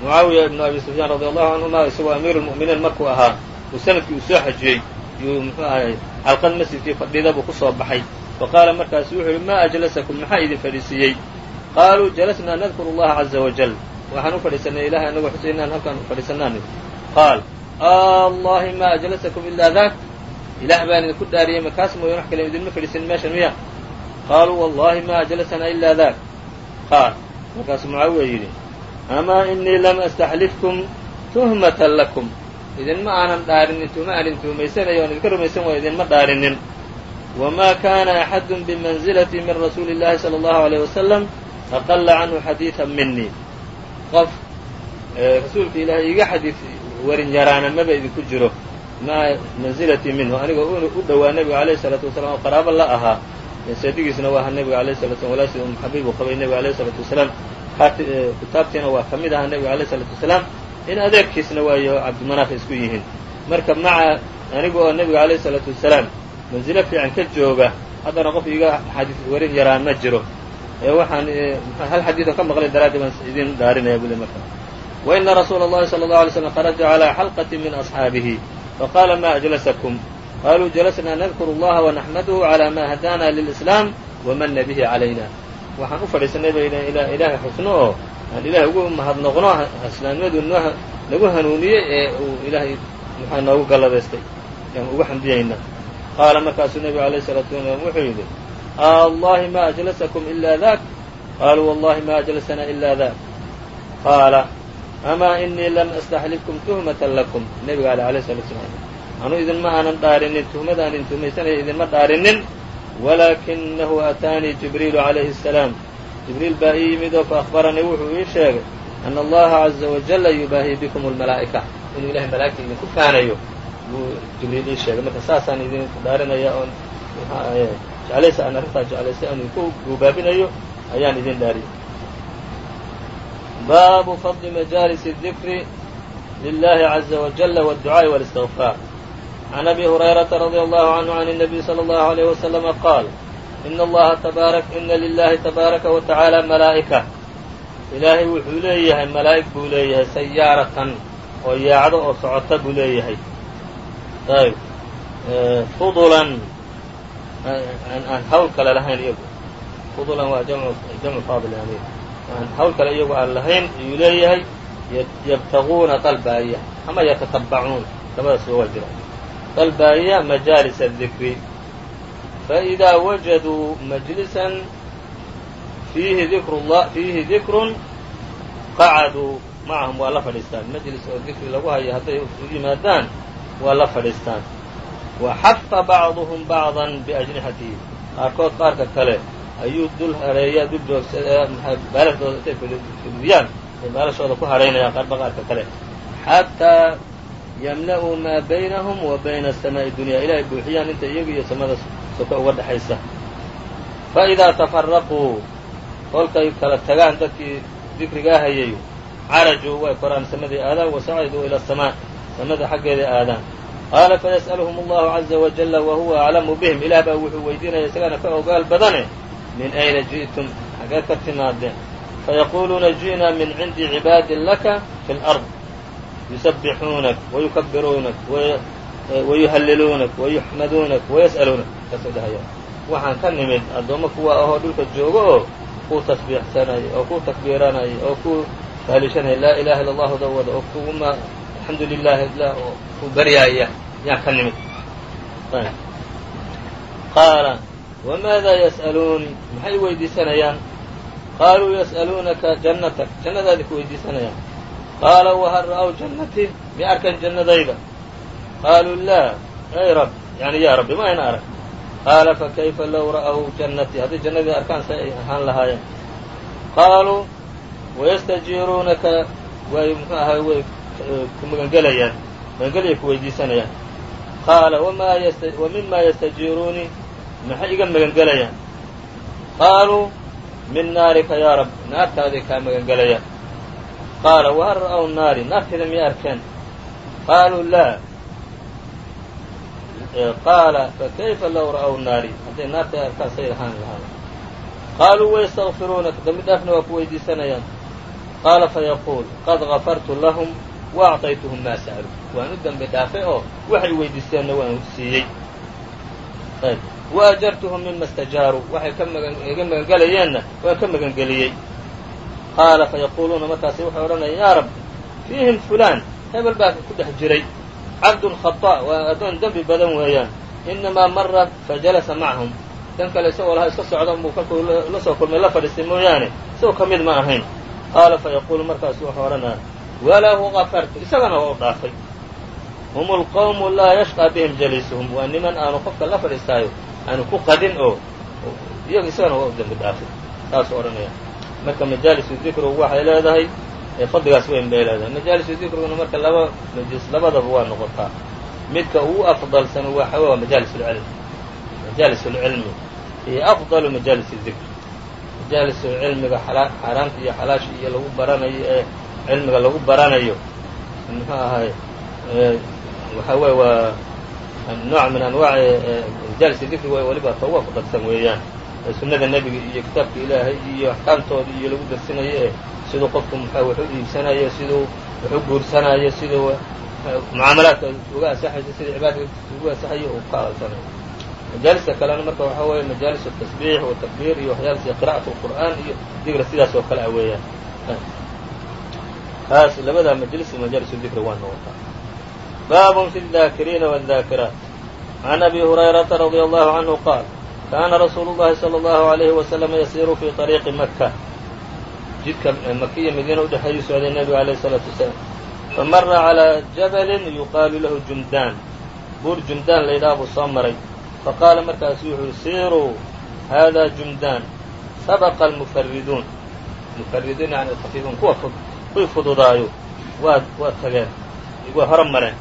mucaawiya ibnu abi sufyaan radia allahu canhuma isagoo amiiru lmu'miniin markuu ahaa uu sannadkii uu soo xajiyey yuu muxuu ahay xalqad masjidkii fadhida buu ku soo baxay. Fa qaala markaasu wuxuu yihi maa ajlasakum? Maxaa idin fadhiisiiyey qaaluu jalasnaa nadkuru allaha caza wajal waxaan u fadhiisanay ilahay anagoo xusaynaan halkaan u fadhiisanaani qaal allahi ma ajlasakum ilaa daak ilaah baan idinku dhaariyey ma kaas mooyan wax kale idinma fadhiisanin meeshan miya. Qaaluu wallahi ma ajlasanaa ilaa daak qaal markaasuu mucaawiya yidhi amaa inii lam astaxlifkum tuhmatan lakum idinma aanan dhaarinin tuuma aan idin tuumaysanayo oon idinka rumaysan waayo idinma dhaarinin وma kana أxad bmanزilaة min rasuuli الlahi slى الlahu عalيه waslم aqla canhu xadiiثa minii qof rasuulka ilaahay iga xadiid warin yaraana maba idinku jiro maa manzilatii minhu aniga u dhowaa nebiga alayh الsalaatu wasalaam oo qaraabo la ahaa seedigiisna waa ahaa nebiga alayh الsalatu slam walaashii um xabiib uu qabay nebiga alayh الsalaatu wasalaam kitaabtiina waa ka mid ahaa nebiga alayh الsalaatu wasalaam in adeerkiisna waayo cabdimanaaf isku yihiin marka maca aniga oo nebiga alayh الsalaatu wasalaam manzilo fiican ka jooga haddana qof iga xadiid warin yaraan ma jiro ee waxaan hal xadiido ka maqlay daraaddi baan idin dhaarinaya bule marka وإna rasuula الlahi slى الlه عlay slm kharaja عlى xalqaة min أصxaabihi faqala ma أjlasakum qaluu jalasna nadkuru اllaha وnaxmadhu عlى ma hadana lلإسlاam wmana bihi عalayna waxaan u fadhiisanay ba ilaahay xusno oo aan ilaahay ugu mahadnoqno haslaanimadu nagu hanuuniyey ee uu ilaahay muxaa noogu galladaystay aan ugu xamdiyaynaa qaala markaasuu nebigu alayh isalaatu salaam wuxuu yidhi allahi ma ajlasakum ilaa dak qaaluu wallahi ma ajlasana ilaa dak qaala amaa inii lam astaxlifkum tuhmatan lakum. Nebiga ale alayh salatu salaam anuu idinma aanan dhaarinin tuhmad aan tuhmaysanaya idinma dhaarinin. Walaakinahu aataanii jibriilu calayhi asalaam jibriil baa ii yimid oo faأkhbaranii wuxuu ii sheegay ana allaha caza wajala yubaahii bikum اlmalaa'ika inuu ilahay malaa'igta idinku faanayo buu jibriil ii sheegay marka saasaan idin dhaarinaya oon jeclaysa aan arrintaa jeclaysay aan idinku guubaabinayo ayaan idin dhaariyay baabu fadli majaalis الdikri lilahi عaزa wajل wالducaaءi والاsتغfاar عan abi هurayraةa radي allahu عanهu عan النabiy slى الlahu عalيه وasلم qaal in allaha tabaara ina lilaahi tabaaraka wa tacaala malaa'ika. Ilaahay wuxuu leeyahay malaa'ig buu leeyahay sayaaratan oo yaacdo oo socota buu leeyahay. Ayb. Fudulan. Aan hawl kale lahayn iyagu. Fudulan waa jamcu faadil amiir aan hawl kale iyagu aan lahayn ayuu leeyahay yabtaguuna dalbaaya ama yatatabacuun labadaas waa jira dalbaaya majaalis adikri majlisan fiihi dikr fiihi dikrun qacaduu macahum waa la fadhiistaan majlis oo dikri lagu hayo hadday u yimaadaan waa la fadhiistaan xafa bacduhum bacضa biajnixatihi qaarkood qaarka kale ayuu dul hareeyaa dul joogsa baalashooda intay fidiyaan ay baalashooda ku haraynayaan qaarba qaarka kale xataa yamla'uu maa baynahum wa bayna asamaa'i dunya ilaahay buuxiyaan inta iyagu iyo samada dhexaysa ka uga dhexaysa fa idaa tafaraquu kolkay kala tagaan dadkii dikrigaa ah hayay carajuu way koraan samadii aadaan wa sacaduu ila asamaa samada xaggeeday aadaan. Qaala fayas'aluhum allahu caza wajalla wa huwa aclamu bihim. Ilaah baa wuxuu weydiinaya isagana ka ogaal badane min ayna ji'tum? Xaggee ka timaadeen fayaquuluuna ji'naa min cindi cibaadin laka fi lard yusabbixuunak wayukabiruunak wayuhalliluunak wayuxmaduunak wayas'aluunak. Kasoo dhahaya. Waxaan ka nimid addoommo kuwa ahoo dhulka joogo oo kuu tasbiixsanaya oo kuu takbiiranaya oo kuu taalishanaya laa ilaha illa allahu dawada oo kuguma alxamdu lilahi ilah oo ku baryaaya yaan ka nimid. Qaala wmaada yas'aluuni? Maxay weydiisanayaan? Qaaluu yas'aluunaka jannatak. Jannadaadi ku weydiisanayaan. Qaala wahal ra'w jannatii mi arkan jannadayda qaaluu laa ay rab yani yaa rabbi ma ayna arag qaala fakayfa low ra'w jannatii hadday jannadii arkaan say ay ahaan lahaayeen qaaluu wayastajiiruunaka way mxuu ahay way ku magangelayaan magangeliyay ku weydiisanayaan qaala wa mima yastajiiruunii maxay iga magangelayaan qaaluu min naarika yaa rab naartaaday kaa magangelayaan qaala wahal ra'w naari naarteeda miyay arkeen qaaluu laa qaala fakayfa low ra'w naari hadday naartay arkaan say ahaan lahaan qaaluu waystakfiruunaka dambi dhaafna waa ku weydiisanayaan qaala fayaquul qad gafartu lahum wa acطaytuhum maa sa'aluu waan u dembi dhaafay oo waxay weydiisteenna waan siiyey wa ajartuhum mima stajaaruu waxay ka iga magangelayeenna waan ka magangeliyey qaala fayaquuluuna markaasi waxay odhanayaan yaa rabbi fiihim fulaan hebel baa ku dhex jiray cabdun khata' waa addoon dembi badan weeyaan. Inamaa mara fajalasa macahum dan kale isagoo lahaa iska socda buu kolkuu la soo kulmay la fadhiistay mooyaane. Isagoo ka mid ma ahayn. Qaala fayaquulu markaasu wuxuu odhanaya walahu gafartu isagana waa u dhaafay. Hum lqawmu laa yashqى bihim jaliisuhum waa niman aanu qofka la fadhiistaayo aanu ku qadin oo iyaga isagana waa u dembi dhaafay. Saasuu odhanaya marka majaalisu dikrigu waxay leedahay fadligaas weyn bay leedahay. Majaalis dikriguna marka laba majlis labadaba waa noqotaa. Midka ugu afdalsan waxa waa majaalis lcilm majaalis lcilmi hiya afdalu majaalis dikr majaalis cilmiga xaaraanta iyo xalaasha iyo lagu baranayo ee cilmiga lagu baranayo muxuu ahay waxa wey waa nooc min anwaaci majaalis dikri way waliba ta ugu afdalsan weeyaan sunnada nebiga iyo kitaabka ilaahay iyo axkaamtooda iyo lagu darsinaya ee siduu qofku mxua wax u iibsanayo siduu wax u guursanayo siduu mucaamalaadka uga asaxayso sidii cibaadka ugu asaxayo uu ka aqalsanayo majaalista kalena marka waxaa weeye majaalis tasbiix watakbiir iyo waxyaala sida qira'at lqur'aan iyo dikra sidaas oo kale a weeyaan taas labadaa majlis majaalis dikri waa noqotaa baabun fi اdaakiriina wاdaakiraat can abi hurayrata radia allahu canhu qaal kaana rasuulu llahi salى اllahu عalayhi waslama yasiiru fii طariiqi maka jidka maka iyo madiina udhexeeyu socday nebigu alayh salaatu wasalaam. Famara calaa jabalin yuqaalu lahu jumdaan buur jumdaan la yidhaha buu soo maray. Faqaala markaasu wuxuu siiruu haadaa jumdaan sabaqa almufariduun mufariduun yani khafiifuun kuwa kuwii fududaayo waad waa tageen waa hore mareen.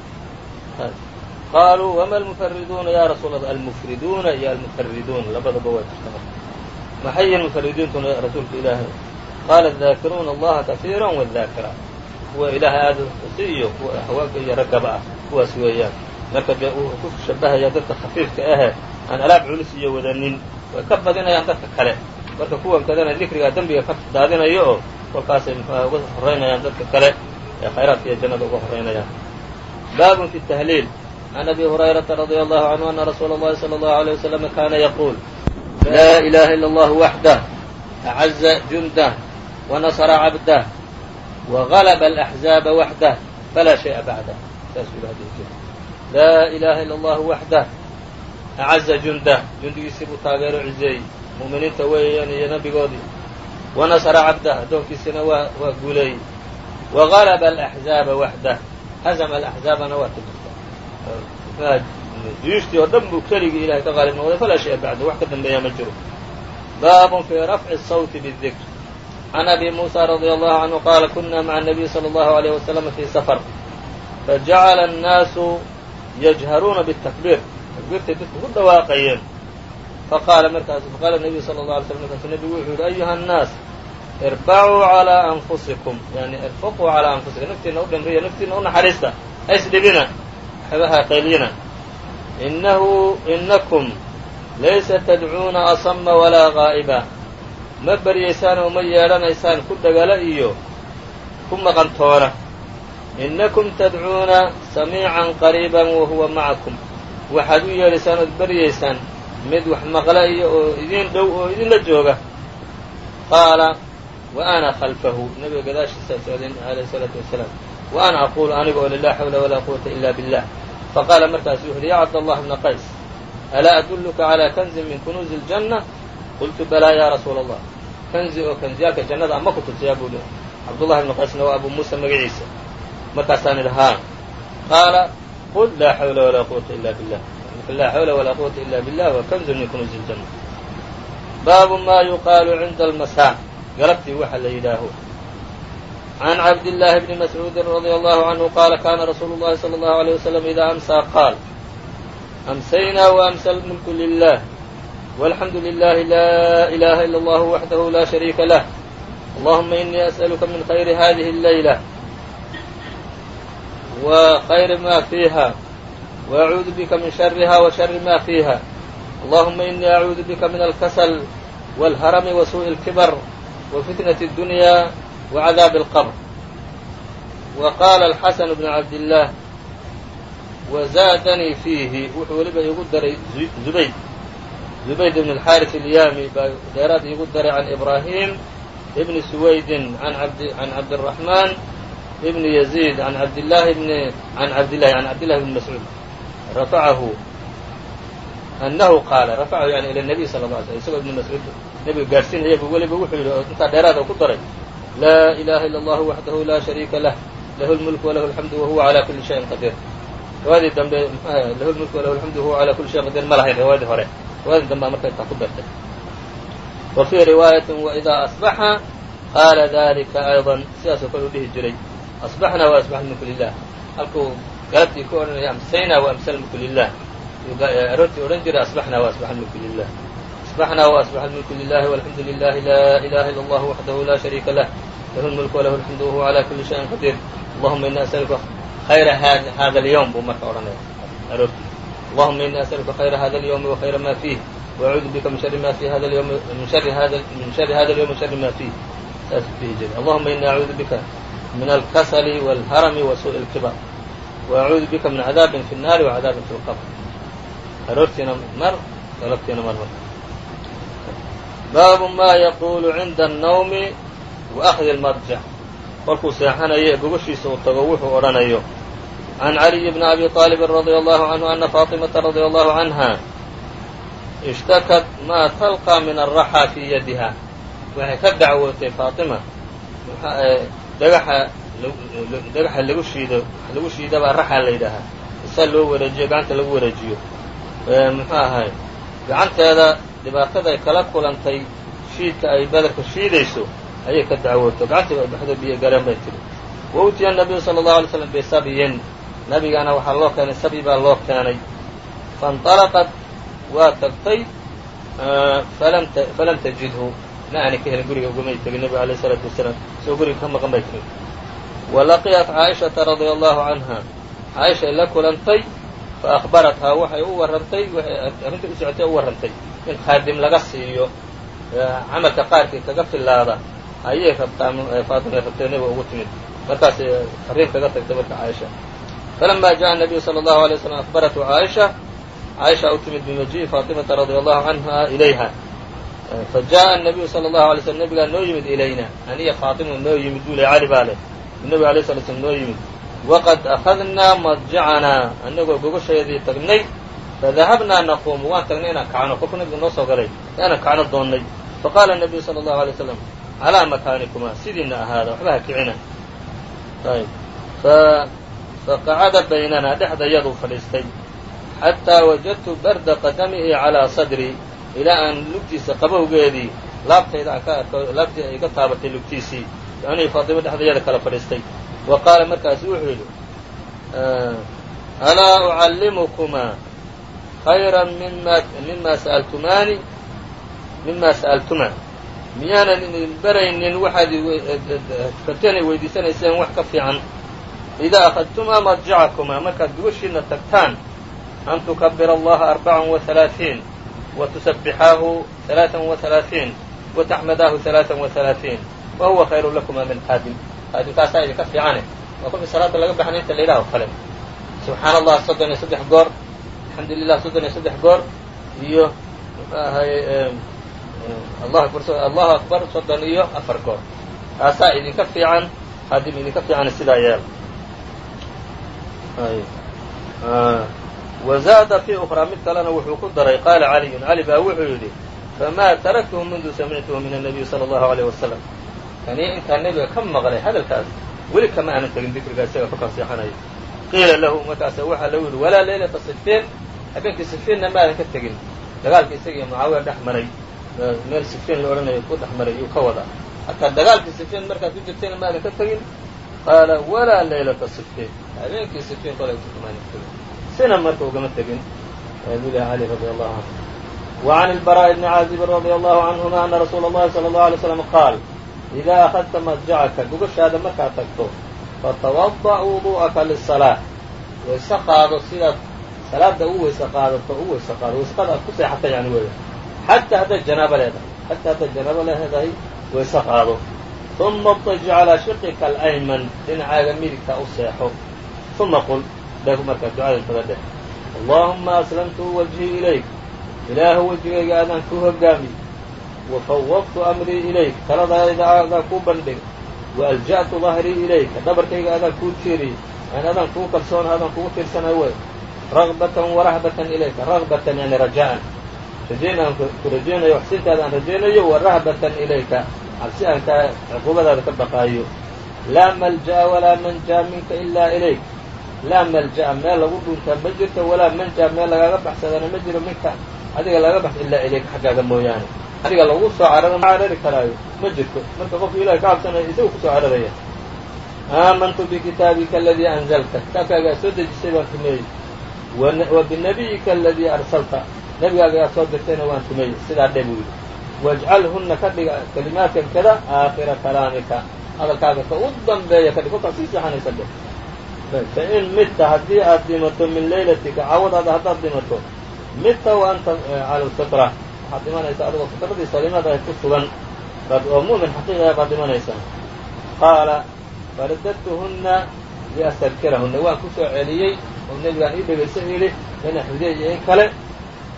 Qaaluu wama almufariduuna yaa rasuul allah almufriduuna iyo almufariduun labadaba waa jirta maxay yihiin mufaridiintuna rasuulka ilaahay? qaala adaakiruuna allaha kafiira wadaakiraat kuwa ilaahay aada usi iyo kuwa haweenka iyo raggaba ah kuwaas weeyaan marka dee uu ku shabahayaa dadka khafiifka ahe aan alaab culus iyo wadanin way ka badinayaan dadka kale marka kuwan kadana dikrigaa dembiga ka daadinayo oo kolkaasay muxuuha uga horeynayaan dadka kale ee khayraadka iyo jannada uga horeynayaan baabun fi tahliil can abi hurayrata radia allahu canhu ana rasuula اllahi salى اllahu عalيه waslm kana yaquul laa ilaha ila اllah waxdah acaza jundah wanasra cabdah wغalba alaxzaaba waxdah falaa shay'a bacdah saasuu ilaha dhihi jira laa ilaha ila allahu waxdah acaza jundah jundigiisii buu taageero cizeeyey mu'miniinta weeyaan iyo nabigoodii wanasra cabdah addoonkiisina waa waa guuleeyey wagalaba alaxzaaba waxdah hazama alaxzaabana waa ka jirta juyuushtii oo dhan buu keligii ilahay ka qaalib noqday falaa shay'a bacdah wax ka dambeeya ma jiro baabun fii rafci الsawti bالdikr can abi musa radي allahu canhu qaala kuna maca الnabiy slى اllahu عalيyh waslama fii safar fajacala الnaasu yajharuuna bالtakbiir takbiirtay dadku ku dhawaaqayeen faqaala markaasu faqaala nabiyu sala اlه alay slm markaasu nebigu wuxuu yihi ayuha الnaas irbacuu calىa anfusikum yani irfaquu calىa anfusikum naftiina u dhamriya naftiina u naxariista haysdhibina waxbaha qayliyina inahu inakum laysa tadcuuna asama walaa gaa'iba ma baryaysaan oo ma yeedhanaysaan ku dhagala iyo ku maqantoona inakum tadcuuna samiican qariiban wa huwa macakum waxaad u yeedhaysaan ood baryaysaan mid wax maqla iyo oo idiin dhow oo idinla jooga. Qaala wa ana khalfahu. Nabiga gadaashiisaa socday alayh isalaatu wasalaam. Wa ana aquulu aniga oo laa xawla walaa quwata ila billah. Faqaala markaasu wuxu uhi ya cabdallah bna qays alaa adulluka calaa kanzin min kunuuzi اljanna qultu balaa yaa rasuula allah kanzi oo kanziyaalka jannada ama ku tusiyaa buu le cabdullahi ibnu qaysna waa abuu muusa magaciisa markaasaan idh haa qaala qul laa xawla walaa quwata illa billah laa xawla walaa quwata illa billah wa kanzun min kunuuzi ljanna baabu ma yuqaalu cinda almasaa galabtii waxa la yidhaaho can cabdillaahi bni mascuudin radia allahu canhu qaala kaana rasuulu llahi sala allahu aleyh wasalam idaa amsaa qaal amsaynaa waamsa almulku lilah walxamdu lilahi laa ilaha ila allahu waxdahu la shariika lah allahuma inii as'aluka min khayri hadihi اleyla wa khayri ma fiiha وأcuudu bika min shariha wa shari ma fiiha allahuma inii acuudu bika min alkasl wاlharami wa suءi اlkibar wa fitnaة الdunya wa cadaabi اlqbr wa qaala alxasan bnu cabdillaah wazaadanii fiihi wuxuu weliba iigu daray zubayd zubayd ibn اlxaaris اlyaami baa dheeraad iigu daray can ibrahim ibni suwaydin an can cabdالraxmaan ibni yaziid an cabdillahi bni an cabdillahi an cabdillahi bni mascuud rafacahu annahu qaala rafacahu yani ila nabiy sala la alay sl isagoo ibni mascuud nebiga gaadhsiinaya buu weliba wuxuu yidhi oo intaa dheeraada ku daray laa ilaha ila allahu waxdahu laa shariika lah lahu lmulku walahu alxamdu wahuwa calaa kuli shayin qadiir riwaayadii dambe mxuah lahu lmulku walahu alxamdu wahuwa calaa kuli shayin qadiir ma lahayn riwaayadii hore riwaayadii dambaa marka intaa ku dartay wa fii riwaayatin waidaa asbaxa qaala dalika ayضa sidaasoo kale u dhihi jiray asbaxnaa wa asbaxa mulku lilah halkuu galabtii ku odhanaya amsaynaa wa amsal mulku lilah aroortii odhan jiray asbaxnaa wa asbaxa mulku lilah asbaxnaa wa asbaxa mulku lilahi walxamdu lilahi laa ilaha ila allah waxdahu la shariika lah lahu lmulku walahu alxamdu wahuwa calaa kuli shayin qadiir allahuma ini asaluka khayra hada alyawm buu marka odhanaya aroortii allahuma ini asaluka khayra hada alyawmi wa khayra ma fiih wacuudu bika min shari ma fi hada alyawmi min shari hada min shari hada alyawmi wa shari ma fiih saasuu dhihi jiray allahuma ini acuudu bika min alkasali walharami wa suءi اlkibar wacuudu bika min cadaabin fi الnaari wa cadaabin fi اlqabr aroortiina mar galabtiina mar marka baabu ma yaqulu cinda الnawmi wa akhdi اlmadjac kolkuu seexanayo ee gogoshiisa uu tago wuxuu odhanayo can caliyi bni abi طaalibin radia allahu canhu ana faatimata radia allahu canha ishtakat maa talqى min alraxaa fii yadiha waxay ka dacwootay faatima dhagaxa lagu shiido lagu shiidabaa raxaa la yidhaahaa isaa loo wareejiyo gacanta lagu wareejiyo muxuu ahay gacanteeda dhibaataday kala kulantay shiidka ay badarka shiidayso ayay ka dacwooto gacantii ay baxdo biyo galeen bay tiri wa utiya nabiyu sala allahu alay slam bisabyin nabigana waxaa loo keenay sabyi baa loo keenay. Fainطalaqat waa tagtay falam tajidhu. Ma aanay ka helin guriga ugumay tegin nebigu alayh isalaatu wasalaam. Isagoo guriga ka maqan bay tiri walaqiyat caaishata radia allahu canha caaishay la kulantay faأkhbarathaa waxay u warrantay waxay arrintai u socotay u warrantay in khaadim laga siiyo camalka qaarkii kaga filaada ayay rabtaa faatimay rabtay nebiga ugu timid. Markaas fariin kaga tagtay marka caaisha falama jaءa الnabiyu salى الlahu عalيه waslam akhbarathu caaisha caaisha u timid bimajiءi faatimata radia allahu canha ilayha fajaءa الnabiyu salى الlahu alay slm nebigaa noo yimid ilayna aniya faatima noo yimid buu le cali baa leh nebiga alay sala slm noo yimid waqad akhadnaa madjacanaa annagoo gogosheedii tagnay fadahabnaa naquumu waan tagnay inaan kacno kolku nabigu noo soo galay inaan kacno doonnay faqaala الnabiyu salى الlahu alay slam calىa makaanikuma sidiina ahaada waxba ha kicina ayb faqacada baynanaa dhexda yaduu fadhiistay xataa wajadtu barda qadamihi calىa sadri ilaa aan lugtiisa qabowgeedii laabtayda aan ka arko laabtii ay ka taabatay lugtiisii anii faatimo dhexdayada kala fadhiistay wa qaala markaasu wuxuu yidhi alaa ucallimukumaa khayra mima mima sa'altumaani mima sa'altumaa miyaanan idin baraynin waxaad idaa akhadtumaa madjacakumaa markaad gogoshiina tagtaan an tukabira allaha arbacan wa halaaثiin wa tusabbixaahu halaaan wa halaaثiin wa taxmadaahu halaaan wa halaaثiin wa huwa khayru lakuma min xaadim xaadimkaasaa idinka fiicane waa kolkii salaada laga baxnay inta la yidhaha o kale subxaana allah soddon iyo saddex goor alxamdu lilah soddon iyo saddex goor iyo muxuu ahaye allahu akbar allahu akbar soddon iyo afar goor taasaa idinka fiican xaadim idinka fiican sidaa yeel wa zaada fi ukraa mid kalena wuxuu ku daray qaala caliyun cali baa wuxuu yidhi famaa taraktuhu mundu samictuhu min الnabiy salى اllahu عalيyه wasalam kani intaa nebiga ka maqlay hadalkaas weli kama aanan tegin dikriga isaga ka seexanaya qiila lahu markaasa waxaa lagu yidhi walaa leylata sifiin habeenkii sifiinna maadan ka tegin dagaalka isaga iyo mucaawiya dhex maray meel sifiin la odhanayo ku dhex maray iyuu ka wadaa hataa dagaalkii sifiin markaad ku jirtayna maadan ka tegin qaala walaa leylata sifiin habeenkii sifiin kolay maadan ka tegin sina marka ugama tegin buli cali radi allahu canhu وعn البراء بن عازب رضي الله عنهma أنa رsuul الlahi صلى الله عليه وسلم qاal إida أخadta madjacaka gogoshaada markaad tagto fatوaضأ وضuءaka للصلاة wayse qaado sidaad salaada u weyse qaadato u weyse qaado waysqada aad ku seexata yani weya xataa haddaad janaabo leedahay xataa haddaad janaabo leedahay wayse qaado ثuma اضطج عalىa shiqika الأyman dhinacaaga midigta u seexo ثuma qul dheh markaa ducada tada dheh اللaهuma أsلمtu وجهii إlayk ilaahu wejigayga adaan kuu hogaami wa fawwadtu amrii ilayk taladayda adaan kuu bandhig wa alja'tu dahrii ilayka dhabarkayga adaan kuu tiiriy yani adaan kuu kalsoona adaan kugu tiirsanay wey ragbatan warahbatan ilayka ragbatan yani raja'an rajayn aan ku rajaynayo waxsintaada aan rajaynayo wa rahbatan ilayka cabsi aan ka cuquubadaada ka baqaayo laa malja'a walaa manjaa minka ilaa ilayk. Laa malja'a meel lagu dhuntaa ma jirto walaa manjaa meel lagaaga baxsadana ma jiro minka adiga laga baxs ilaa ilayka xaggaaga mooyaane. Adiga lagu soo cararo ma carari karaayo ma jirto. Marka qofku ilahay ka cabsanaya isagu ku soo cararaya. Aamantu bikitaabika aladii anzalta. Kitaabkaaga aad soo dejisay baan rumeeyey wa binabiyika aladii arsalta. Nebigaaga aad soo dirtayna waan rumeeyey sidaa dhe buu yidhi wajcalhunna ka dhiga kalimaadkan kada aakhira kalaamika. Hadalkaaga ka u dambeeya kadhig kolkaad sii seexanaysa dhe fa in midta haddii aad dhimato min laylatika cawadaada haddaad dhimato midta wa anta cala lfitra waxaad dhimanaysaa adigoo fitradii saliimada ay ku sugan. Oo mu'min xaqiiqaya baad dhimanaysaa qaala faradadtuhunna liastakirahunna waan ku soo celiyey oo nebigaan ii dhegaysa yidhi ina xifdiya iyo in kale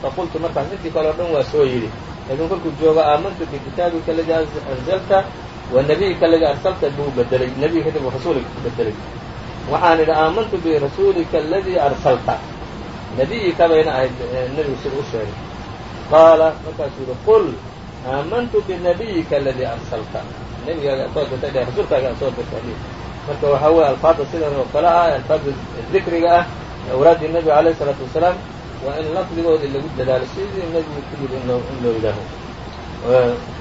faqultu markaas intii kale o dhan waa soo yidhi laakiin kolkuu joogo aamantu bikitaabika aladii anzalta wa nabiyika aladii arsalta buu bedelay nebiga kadib rasuulika ku bedelay waxaan idhi aamantu birasuulika aladii arsalta nebiyika bayna ahayd nebigu sida u sheegay qaala markaasuu yidhi qul aamantu binabiyika aladii arsalta nebigaaga soo dirtay dhe rasuulkaaga soo dirtay marka waxaa weeye alfaadda sidan oo kale ah alfaadda dikriga ah awraaddii nebiga alayh isalaatu wasalaam waa in naqdigoodii lagu dadaalo sidii nebigu ku yidhi in loo yidhaaho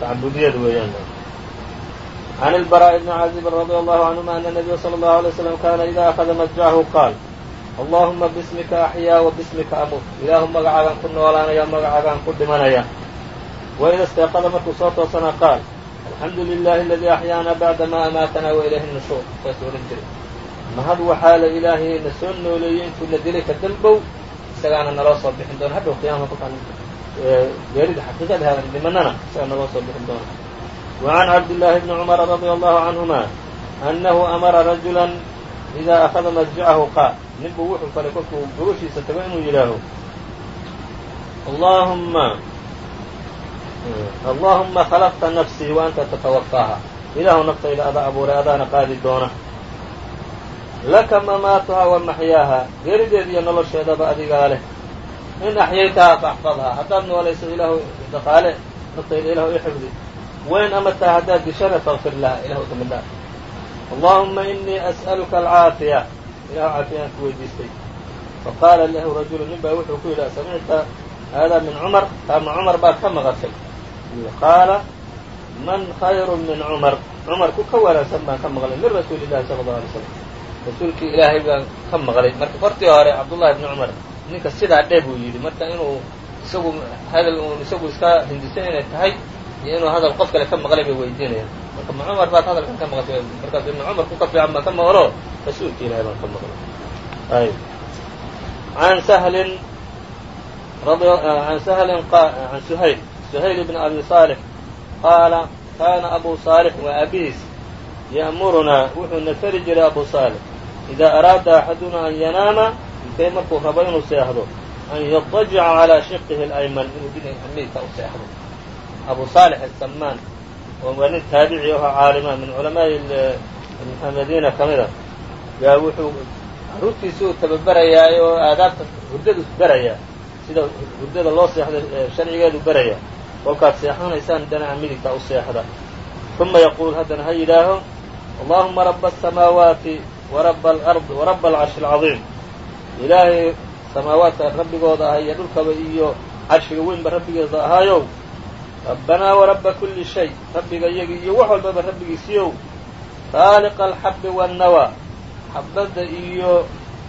tacabudiyad weeyaan can ilbaraa'i bni caazibin radia allahu canhuma ana nabiya sala allahu alay slam kaana idaa akhada madjacahu qaal allaahuma bismika axyaa wa bismika amut ilaahu magacaagaan ku noolaanaya magacaagaan ku dhimanaya waida istayqada markuu soo toosana qaal alxamdu lilaahi aladii axyaana bacda maa amaatanaa wailaahi nushuur saas odhan jiray mahad waxaa la ilaahay na soo nooleeyey intuuna dilay ka dambow isagaana naloo soo bixin doona hadhow qiyama kolkaan geerida xaqiiqadaha dhimanana isagaa naloo soo bixin doona وعن عبد الله بن عمر رضي الله عنهما أنه أمر رجuلا إذا أخذa مdجعه qاal nin buu wuxuu faray kolkuu gogoshiisa tago inuu yidhaaho اللهuma خلقta نفسي وأnta تتوفاها ilaahu naftayda adaa abuuray adaana qaadi doona laka mamaatuhaa wa maxyaaha geerideeda iyo nolosheedaba adigaa leh in axyaytahaa faxfadhaa haddaad noolayso ilaahu dhaqaale naftayda ilahu i xifdi. Wayn haddaad dishana faqfir laha ilah u dambi inii as'aluka alcaafiya. Ilahu caafiyaan ku weydiistay faqaala lahu rajulu nin baa wuxuu ku yidhi asamicta haadaa min cumar? Taama cumar baad ka maqatay qaala man khayru min cumar. Cumarku ka wanaagsan baan ka maqlay min rasuuli llahi sala allau alay slam rasuulkii ilaahay baan ka maqlay marka kortii hore cabdullahi bni cumar ninka sidaa dhe buu yidhi marka inuu isagu hadal uun isagu iska hindisay inay tahay iyo inuu hadal qof kale ka maqlay bay weydiinayaan marka ma cumar baad hadalkan ka maqlay markaas ibna cumar ku ka fiican baan ka maqlo rasuulka ilahay baan ka maqlay ayb an sahlin an sahlin an suhayl suhayl bn abi صaalح qaala kana abu صaalح waa abiis ya'murunaa wuxuuna fari jiray abu صaalح idaa araada axaduna an yanaama intay markuu rabo inuu seexdo an yadajica calaa shiqihi alayman inuu dhinaca miidka u seexdo abu saalix asammaan oo waa nin taabici aho caalima min culamaa'i muxamadiina ka mida yaa wuxuu caruurtiisi uu tababarayaayo oo aadaabta hurdadu barayaa sida hurdada loo seexda sharcigeedu barayaa kolkaad seexanaysaan dhinaca midigta u seexda uma yaquul haddana ha yidhaaho allaahuma raba asamaawaati waraba alcarshi اlcaظiim ilaahay samaawaadka rabbigooda ah iyo dhulkaba iyo carshiga weynba rabbigeeda ahaayow rabbanaa warabba kulli shay rabbiga iyagii iyo wax walbaba rabbigiisiiow khaaliqa alxabbi waannawaa xabadda iyo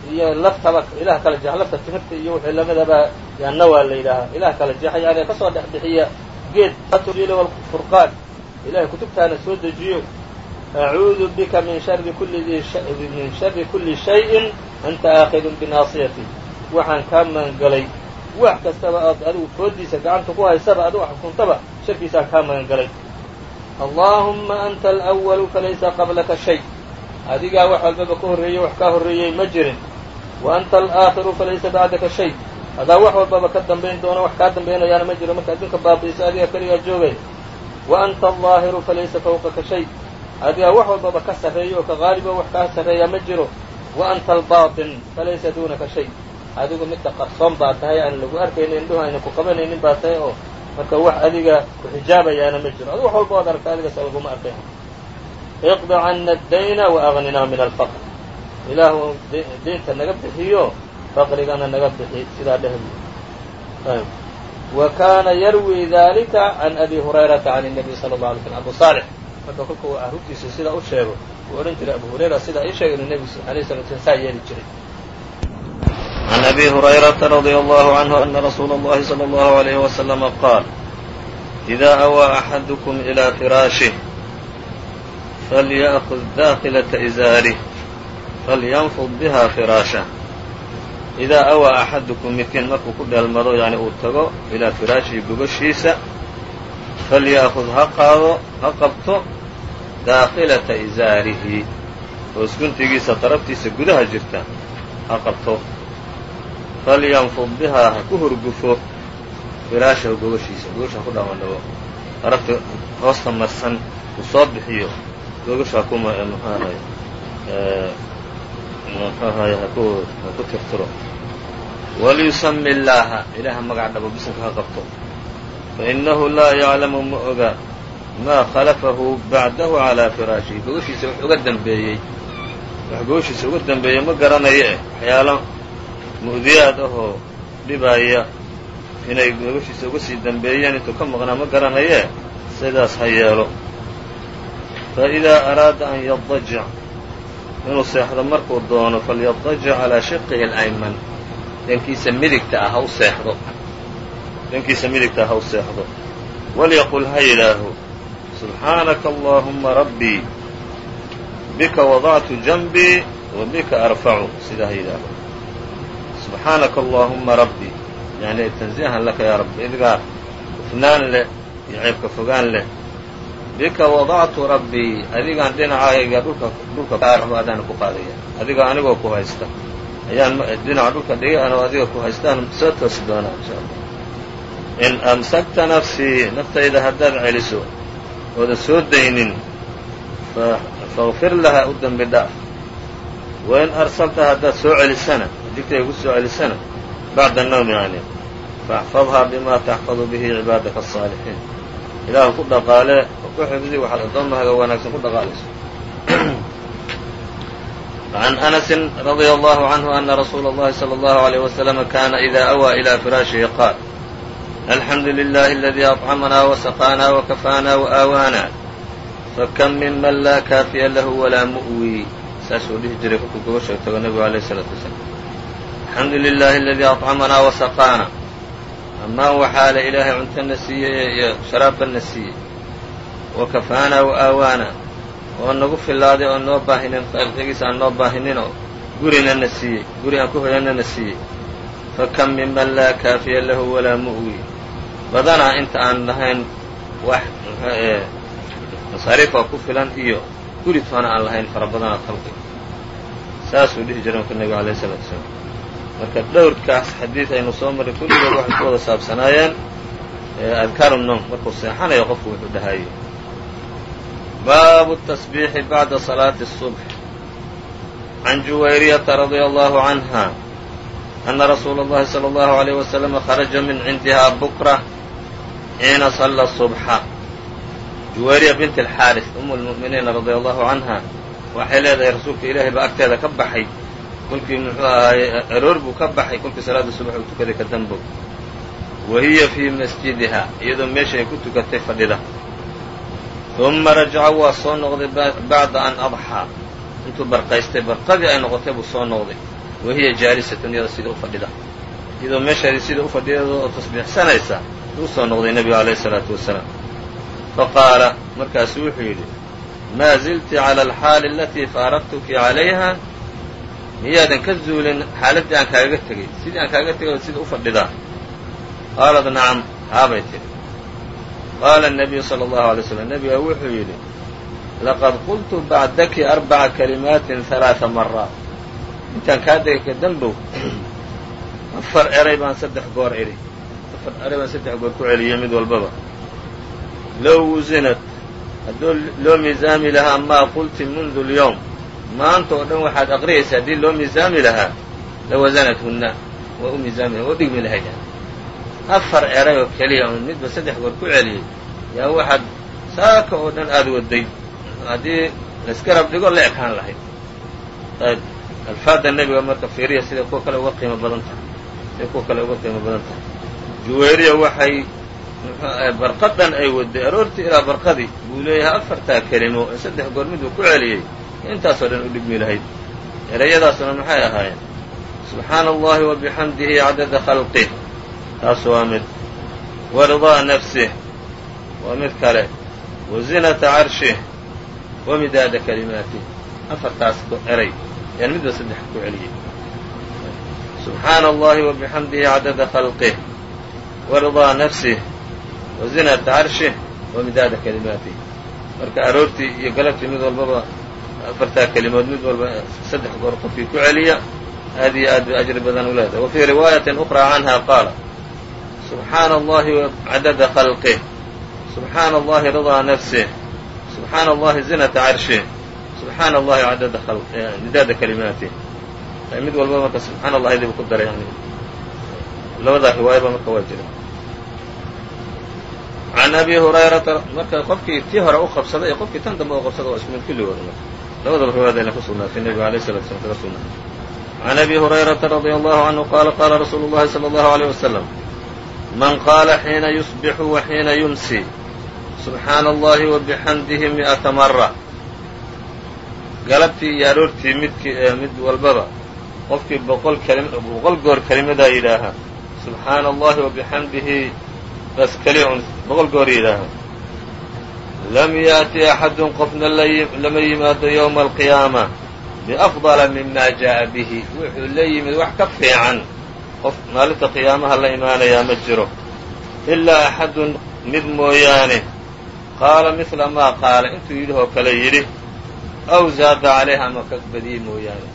iyo laftaba ilaah kala jeexa lafta timirta iyo wixii lamidaba yaa nawaa la yidhaahaa ilaah kala jeexa yani ka soo dhex bixiya geed il wlfurqaan ilahay kutubtaana soo dejiyo acuudu bika min shari kulli shayin anta aakidun binaasiyati waxaan kaa magangelay wax kastaba ood adigu foodiisa gacanta ku haysaba adigu xukuntaba sharkiisaan kaa magan galay allaahumma anta alأwalu falaysa qablaka shay adigaa wax walbaba ka horreeyey wax kaa horreeyey ma jirin wa anta alaakiru falaysa bacdaka shay adaa wax walbaba ka dambayn doona wax kaa dambaynayaana ma jiro marka adduunka baabi'iso adiga keligaa joogay wa anta alظaahiru falaysa fawqaka shay adiga wax walbaba ka sarreeya oo ka qaaliba wax kaa sarreeya ma jiro wa anta albaatin falaysa duunaka shay. Adigu midda qarsoon baa tahay aan lagu arkaynin indhuhu ayna ku qabanaynin baa tahay oo marka wax adiga kuxijaabayaana ma jiro. Adigu wax walba waad arka adigasa laguma arkayn iqdi cana addayna wa agninaa min alfaqr. Ilaahu deynta naga bixiyo faqrigana naga bixi sidaa dhehb wa kaana yarwi dalika can abi hurayrata can nabiy sala allau alay slm abu saalix marka kolka uu arrurtiisa sidaa u sheego uu odhan jiray abu hurayra sidaa ii sheegay inuu nebigu alayه الslat slam saa yeeli jiray عن أbي هريرة رضي الله عنه أن رsuuل الlhi صلى الله عليه وسلم qاaل إذا أwى أحadكم إلى فراaشه فليأخذ داkلة إزاaره فlينفض بها فراaشة إذا أwى أحadكم midkiin markuu ku dheelmado yani uu tago إilىa فراaشhihi gogoshiisa falyaakud ha qaado ha qabto daakhilata izaarihi hoosguntigiisa qarabtiisa gudaha jirta ha فلينفض بها bihaa ha ku hurgufo firaashahu gogashiisa gogash ha ku dhamanabo qarabta hoosta marsan u soo bixiyo gogash ha ku mxuahay mxuahay haku ha ku tirtiro waliyusami illaaha fainahu laa yaclamu ma oga maa khalafahu bacdahu calaa firaashihi gogoshiisa wax uga dembeeyey wax gogoshiisa uga dembeeyey ma garanayo eh waxyaalo mu'diyaad ahoo dhibaaya inay gogoshiisa uga sii dembeeyeen intuu ka maqnaa ma garanayee sidaas ha yeelo fa idaa araada an yadajic inuu seexdo markuu doono falyadajic calaa shiqihi alayman dhankiisa midigta ah ha u seexdo dhankiisa midigta ha u seexdo. Walyaqul ha yidhaaho subxaanaka allaahuma rabbii bika wadactu janbii wa bika arfacu sidaa ha yidhaaho subxaanaka allaahuma rabbi. Yani tanziihan laka yaa rabbi idigaa hufnaan leh iyo ceebka fogaan leh. Bika wadactu rabbii adigaan dhinacayga dhulka dhulka adaana ku qaadaya adiga anigoo ku haysta. Ayaan dhinaca dhulka dhigay anoo adiga ku haystaan soo toosi doonaa insha allah in amsakta nafsii naftayda haddaad celiso ooda soo daynin faغfir laha u dembi dhaaf wain arsalta haddaad soo celisana digtay ku soo celisana bacda الnowm yani faاxfadhaa bima taxfadu bihi cibaadaka الصaalixiin ilaahu ku dhaqaale oo ku xifdi waxaad addoommahaaga wanaagsan ku dhaqaalayso عن أنس رضي الله عنه أن رsuuل الlhi صلى الله عليه وسلم كان إذا أwى إلى فراaشhihi qاal alxamdu lilahi aladii aطcamana wasaqaana wakafaana waaawaana fakam minman laa kaafiya lahu walaa mu'wi. Saasuu dhihi jiray kolkuu kaga sheegtago nabigu alayh isalaatu wasalaam alxamdu lilaahi aladii aطcamanaa wasaqaana ammaan waxaa le ilaahay cuntana siiyey iyo sharaabbanna siiyey wa kafaanaa wa aawaanaa oo nagu fillaaday oo noo baahinin qaybqigiisa aan noo baahininoo gurinana siiyey guri aan ku hoyanana siiyey fakam minman laa kaafiya lahu walaa mu'wi badanaa inta aan lahayn wax masaariif oo ku filan iyo guri toona aan lahayn fara badanaad khalqiga saasuu dhihi jiray marka nebiga alayh الsalatu wasalaam marka dhowrkaas xadiid aynu soo marray kulligood waxay ku wada saabsanaayeen adkaaru noom markuu seexanayo qofku wuxuu dhahayo baabu التaصbiixi bacda صalaaةi الصubح can juwayriyata radia allahu canha ana rasuula اllahi salى اllahu عalيyه waslama kharaja min cindiha bukra xiina salla subxa juwayriya bint alxaaris umu lmu'miniin radia allahu canha waxay leedahay rasuulka ilaahay baa agteeda ka baxay kolkii muxuu ahaayey aroor buu ka baxay kolkii salaada subax uu tukaday ka danbow wa hiya fii masjidiha iyadoo meesha ay ku tukatay fadhida uma rajaca waa soo noqday bacda an adxaa intuu barqaystay barqadii ay noqotay buu soo noqday wa hiya jaalisatun iyada sida u fadhida iyadoo meeshaadii sida u fadhidao tasbiixsanaysa uu soo noqday nebigu alayh isalaatu wasalaam faqaala markaasuu wuxuu yidhi maa zilti cala alxaali alatii faaradtuki calayha miyaadan ka zuulin xaaladdii aan kaaga tegey sidii aan kaaga tegay sida u fadhidaa qaalad nacam haabay tidhi qaala الnabiyu salى اllahu alay slam nebiga wuxuu yidhi laqad qultu bacdaki arbaca kalimaatin halaaثa maraat intaan kaa degay ka dambow afar eray baan saddex goor idhi baan saddex goor ku celiyey mid walbaba. Low wusinat hadduu loo miisaami lahaa maa qulti mundu اlyowm maanta oo dhan waxaad aqriyaysa haddii loo miisaami lahaa lawasanadhunna waa u miisaami waa dhigmi lahayd. Afar eray oo keliya un midba saddex goor ku celiyey yaa waxaad saaka oo dhan aada waday. Haddii laisgarab dhigo la ekaan lahayd. Ayb alfaadda nebiga marka fiiriya sida kuwa kale uga qiimo badan tahay siday kuwa kale uga qiimo badan tahay juwayriya waxay barqadan ay waday. Aroortii ilaa barqadii buu leeyahay afartaa kelimo ee saddex goor miduu ku celiyey. Intaasoo dhan u dhigmi lahayd. Erayadaasuna maxay ahaayeen? Subxaana allahi wa bixamdihi cadada khalqih taas waa mid wa ridaa nafsih waa mid kale. Wa zinata carshih wa midaada kalimaatih afartaas eray. Ayaan midba saddex ku celiyey. Subxaana allahi wa bixamdihi cadada khalqih wa ridaa nafsih wa zinata carshih wa midaada kalimaatih marka aroortii iyo galabtii mid walbaba afartaa kelimood mid walba saddex goor qofkii ku celiya aad iyo aad bay ajri badan u leedahay. Wa fii riwaayatin ukhraa canha qaala subxaana allahi cadada khalqih subxaana allahi ridaa nafsih subxaana allahi zinata carshih subxaana allahi cadada midaada kalimaatih mid walba marka subxaana allahi dibu ku daray yani labadaa riwaayaba marka waa jira can abi hurayrata marka qofkii tii hore u qabsaday iyo qofkii tan dambe u qabsada waa kulligooda marka labadaba riwaayadayna ku sugnaatay nebiga alayh salatu slam kaga sugnaatay can abi hurayrata radia allahu canhu qaala qaala rasuulu llahi sala allahu aleyh wasalam man qaala xiina yusbixu wa xiina yumsi subxaana allahi wa bixamdihi mi'ata mara galabtii iyo aroortii midki mid walbaba qofkii boqol boqol goor kelimadaa yidhaaha subxaana allahi wa bas keliya un boqol goor yidhaaho lam yaأti axadun qofna lama yimaado ywma alqiyaama biafdala mima jaءa bihi. Wuxuu la yimid wax ka fiican. Qof maalinta qiyaamaha la imaanayaa ma jiro. Ilaa axadun mid mooyaane. Qaala midla maa qaala. Intuu yidhihoo kale yidhi aw zaada calayha ama ka badiyey mooyaane.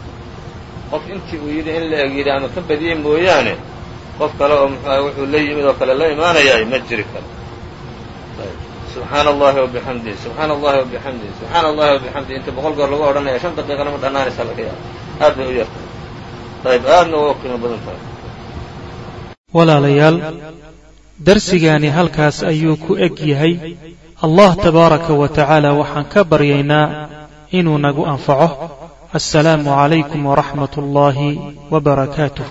Qof intii uu yidhi in la eg yidhi ama ka badiyey mooyaane qof kale oo muxuah wuxuu la yimid oo kale la imaanayaay ma jiri karo. Subxaana allahi wabixamdihi subxaana allahi wabixamdihi subxaana allahi wabixamdihi inta boqol goor lagu odhanaya shan daqiiqana ma dhannaanaysa laga yaaba aad bay u yartahay ayb aadna waa qiimo badan tahay. Walaalayaal darsigaani halkaas ayuu ku eg yahay. Allah tabaaraka wa tacaala waxaan ka baryaynaa inuu nagu anfaco. Assalaamu calaykum waraxmat ullaahi wa barakaatuh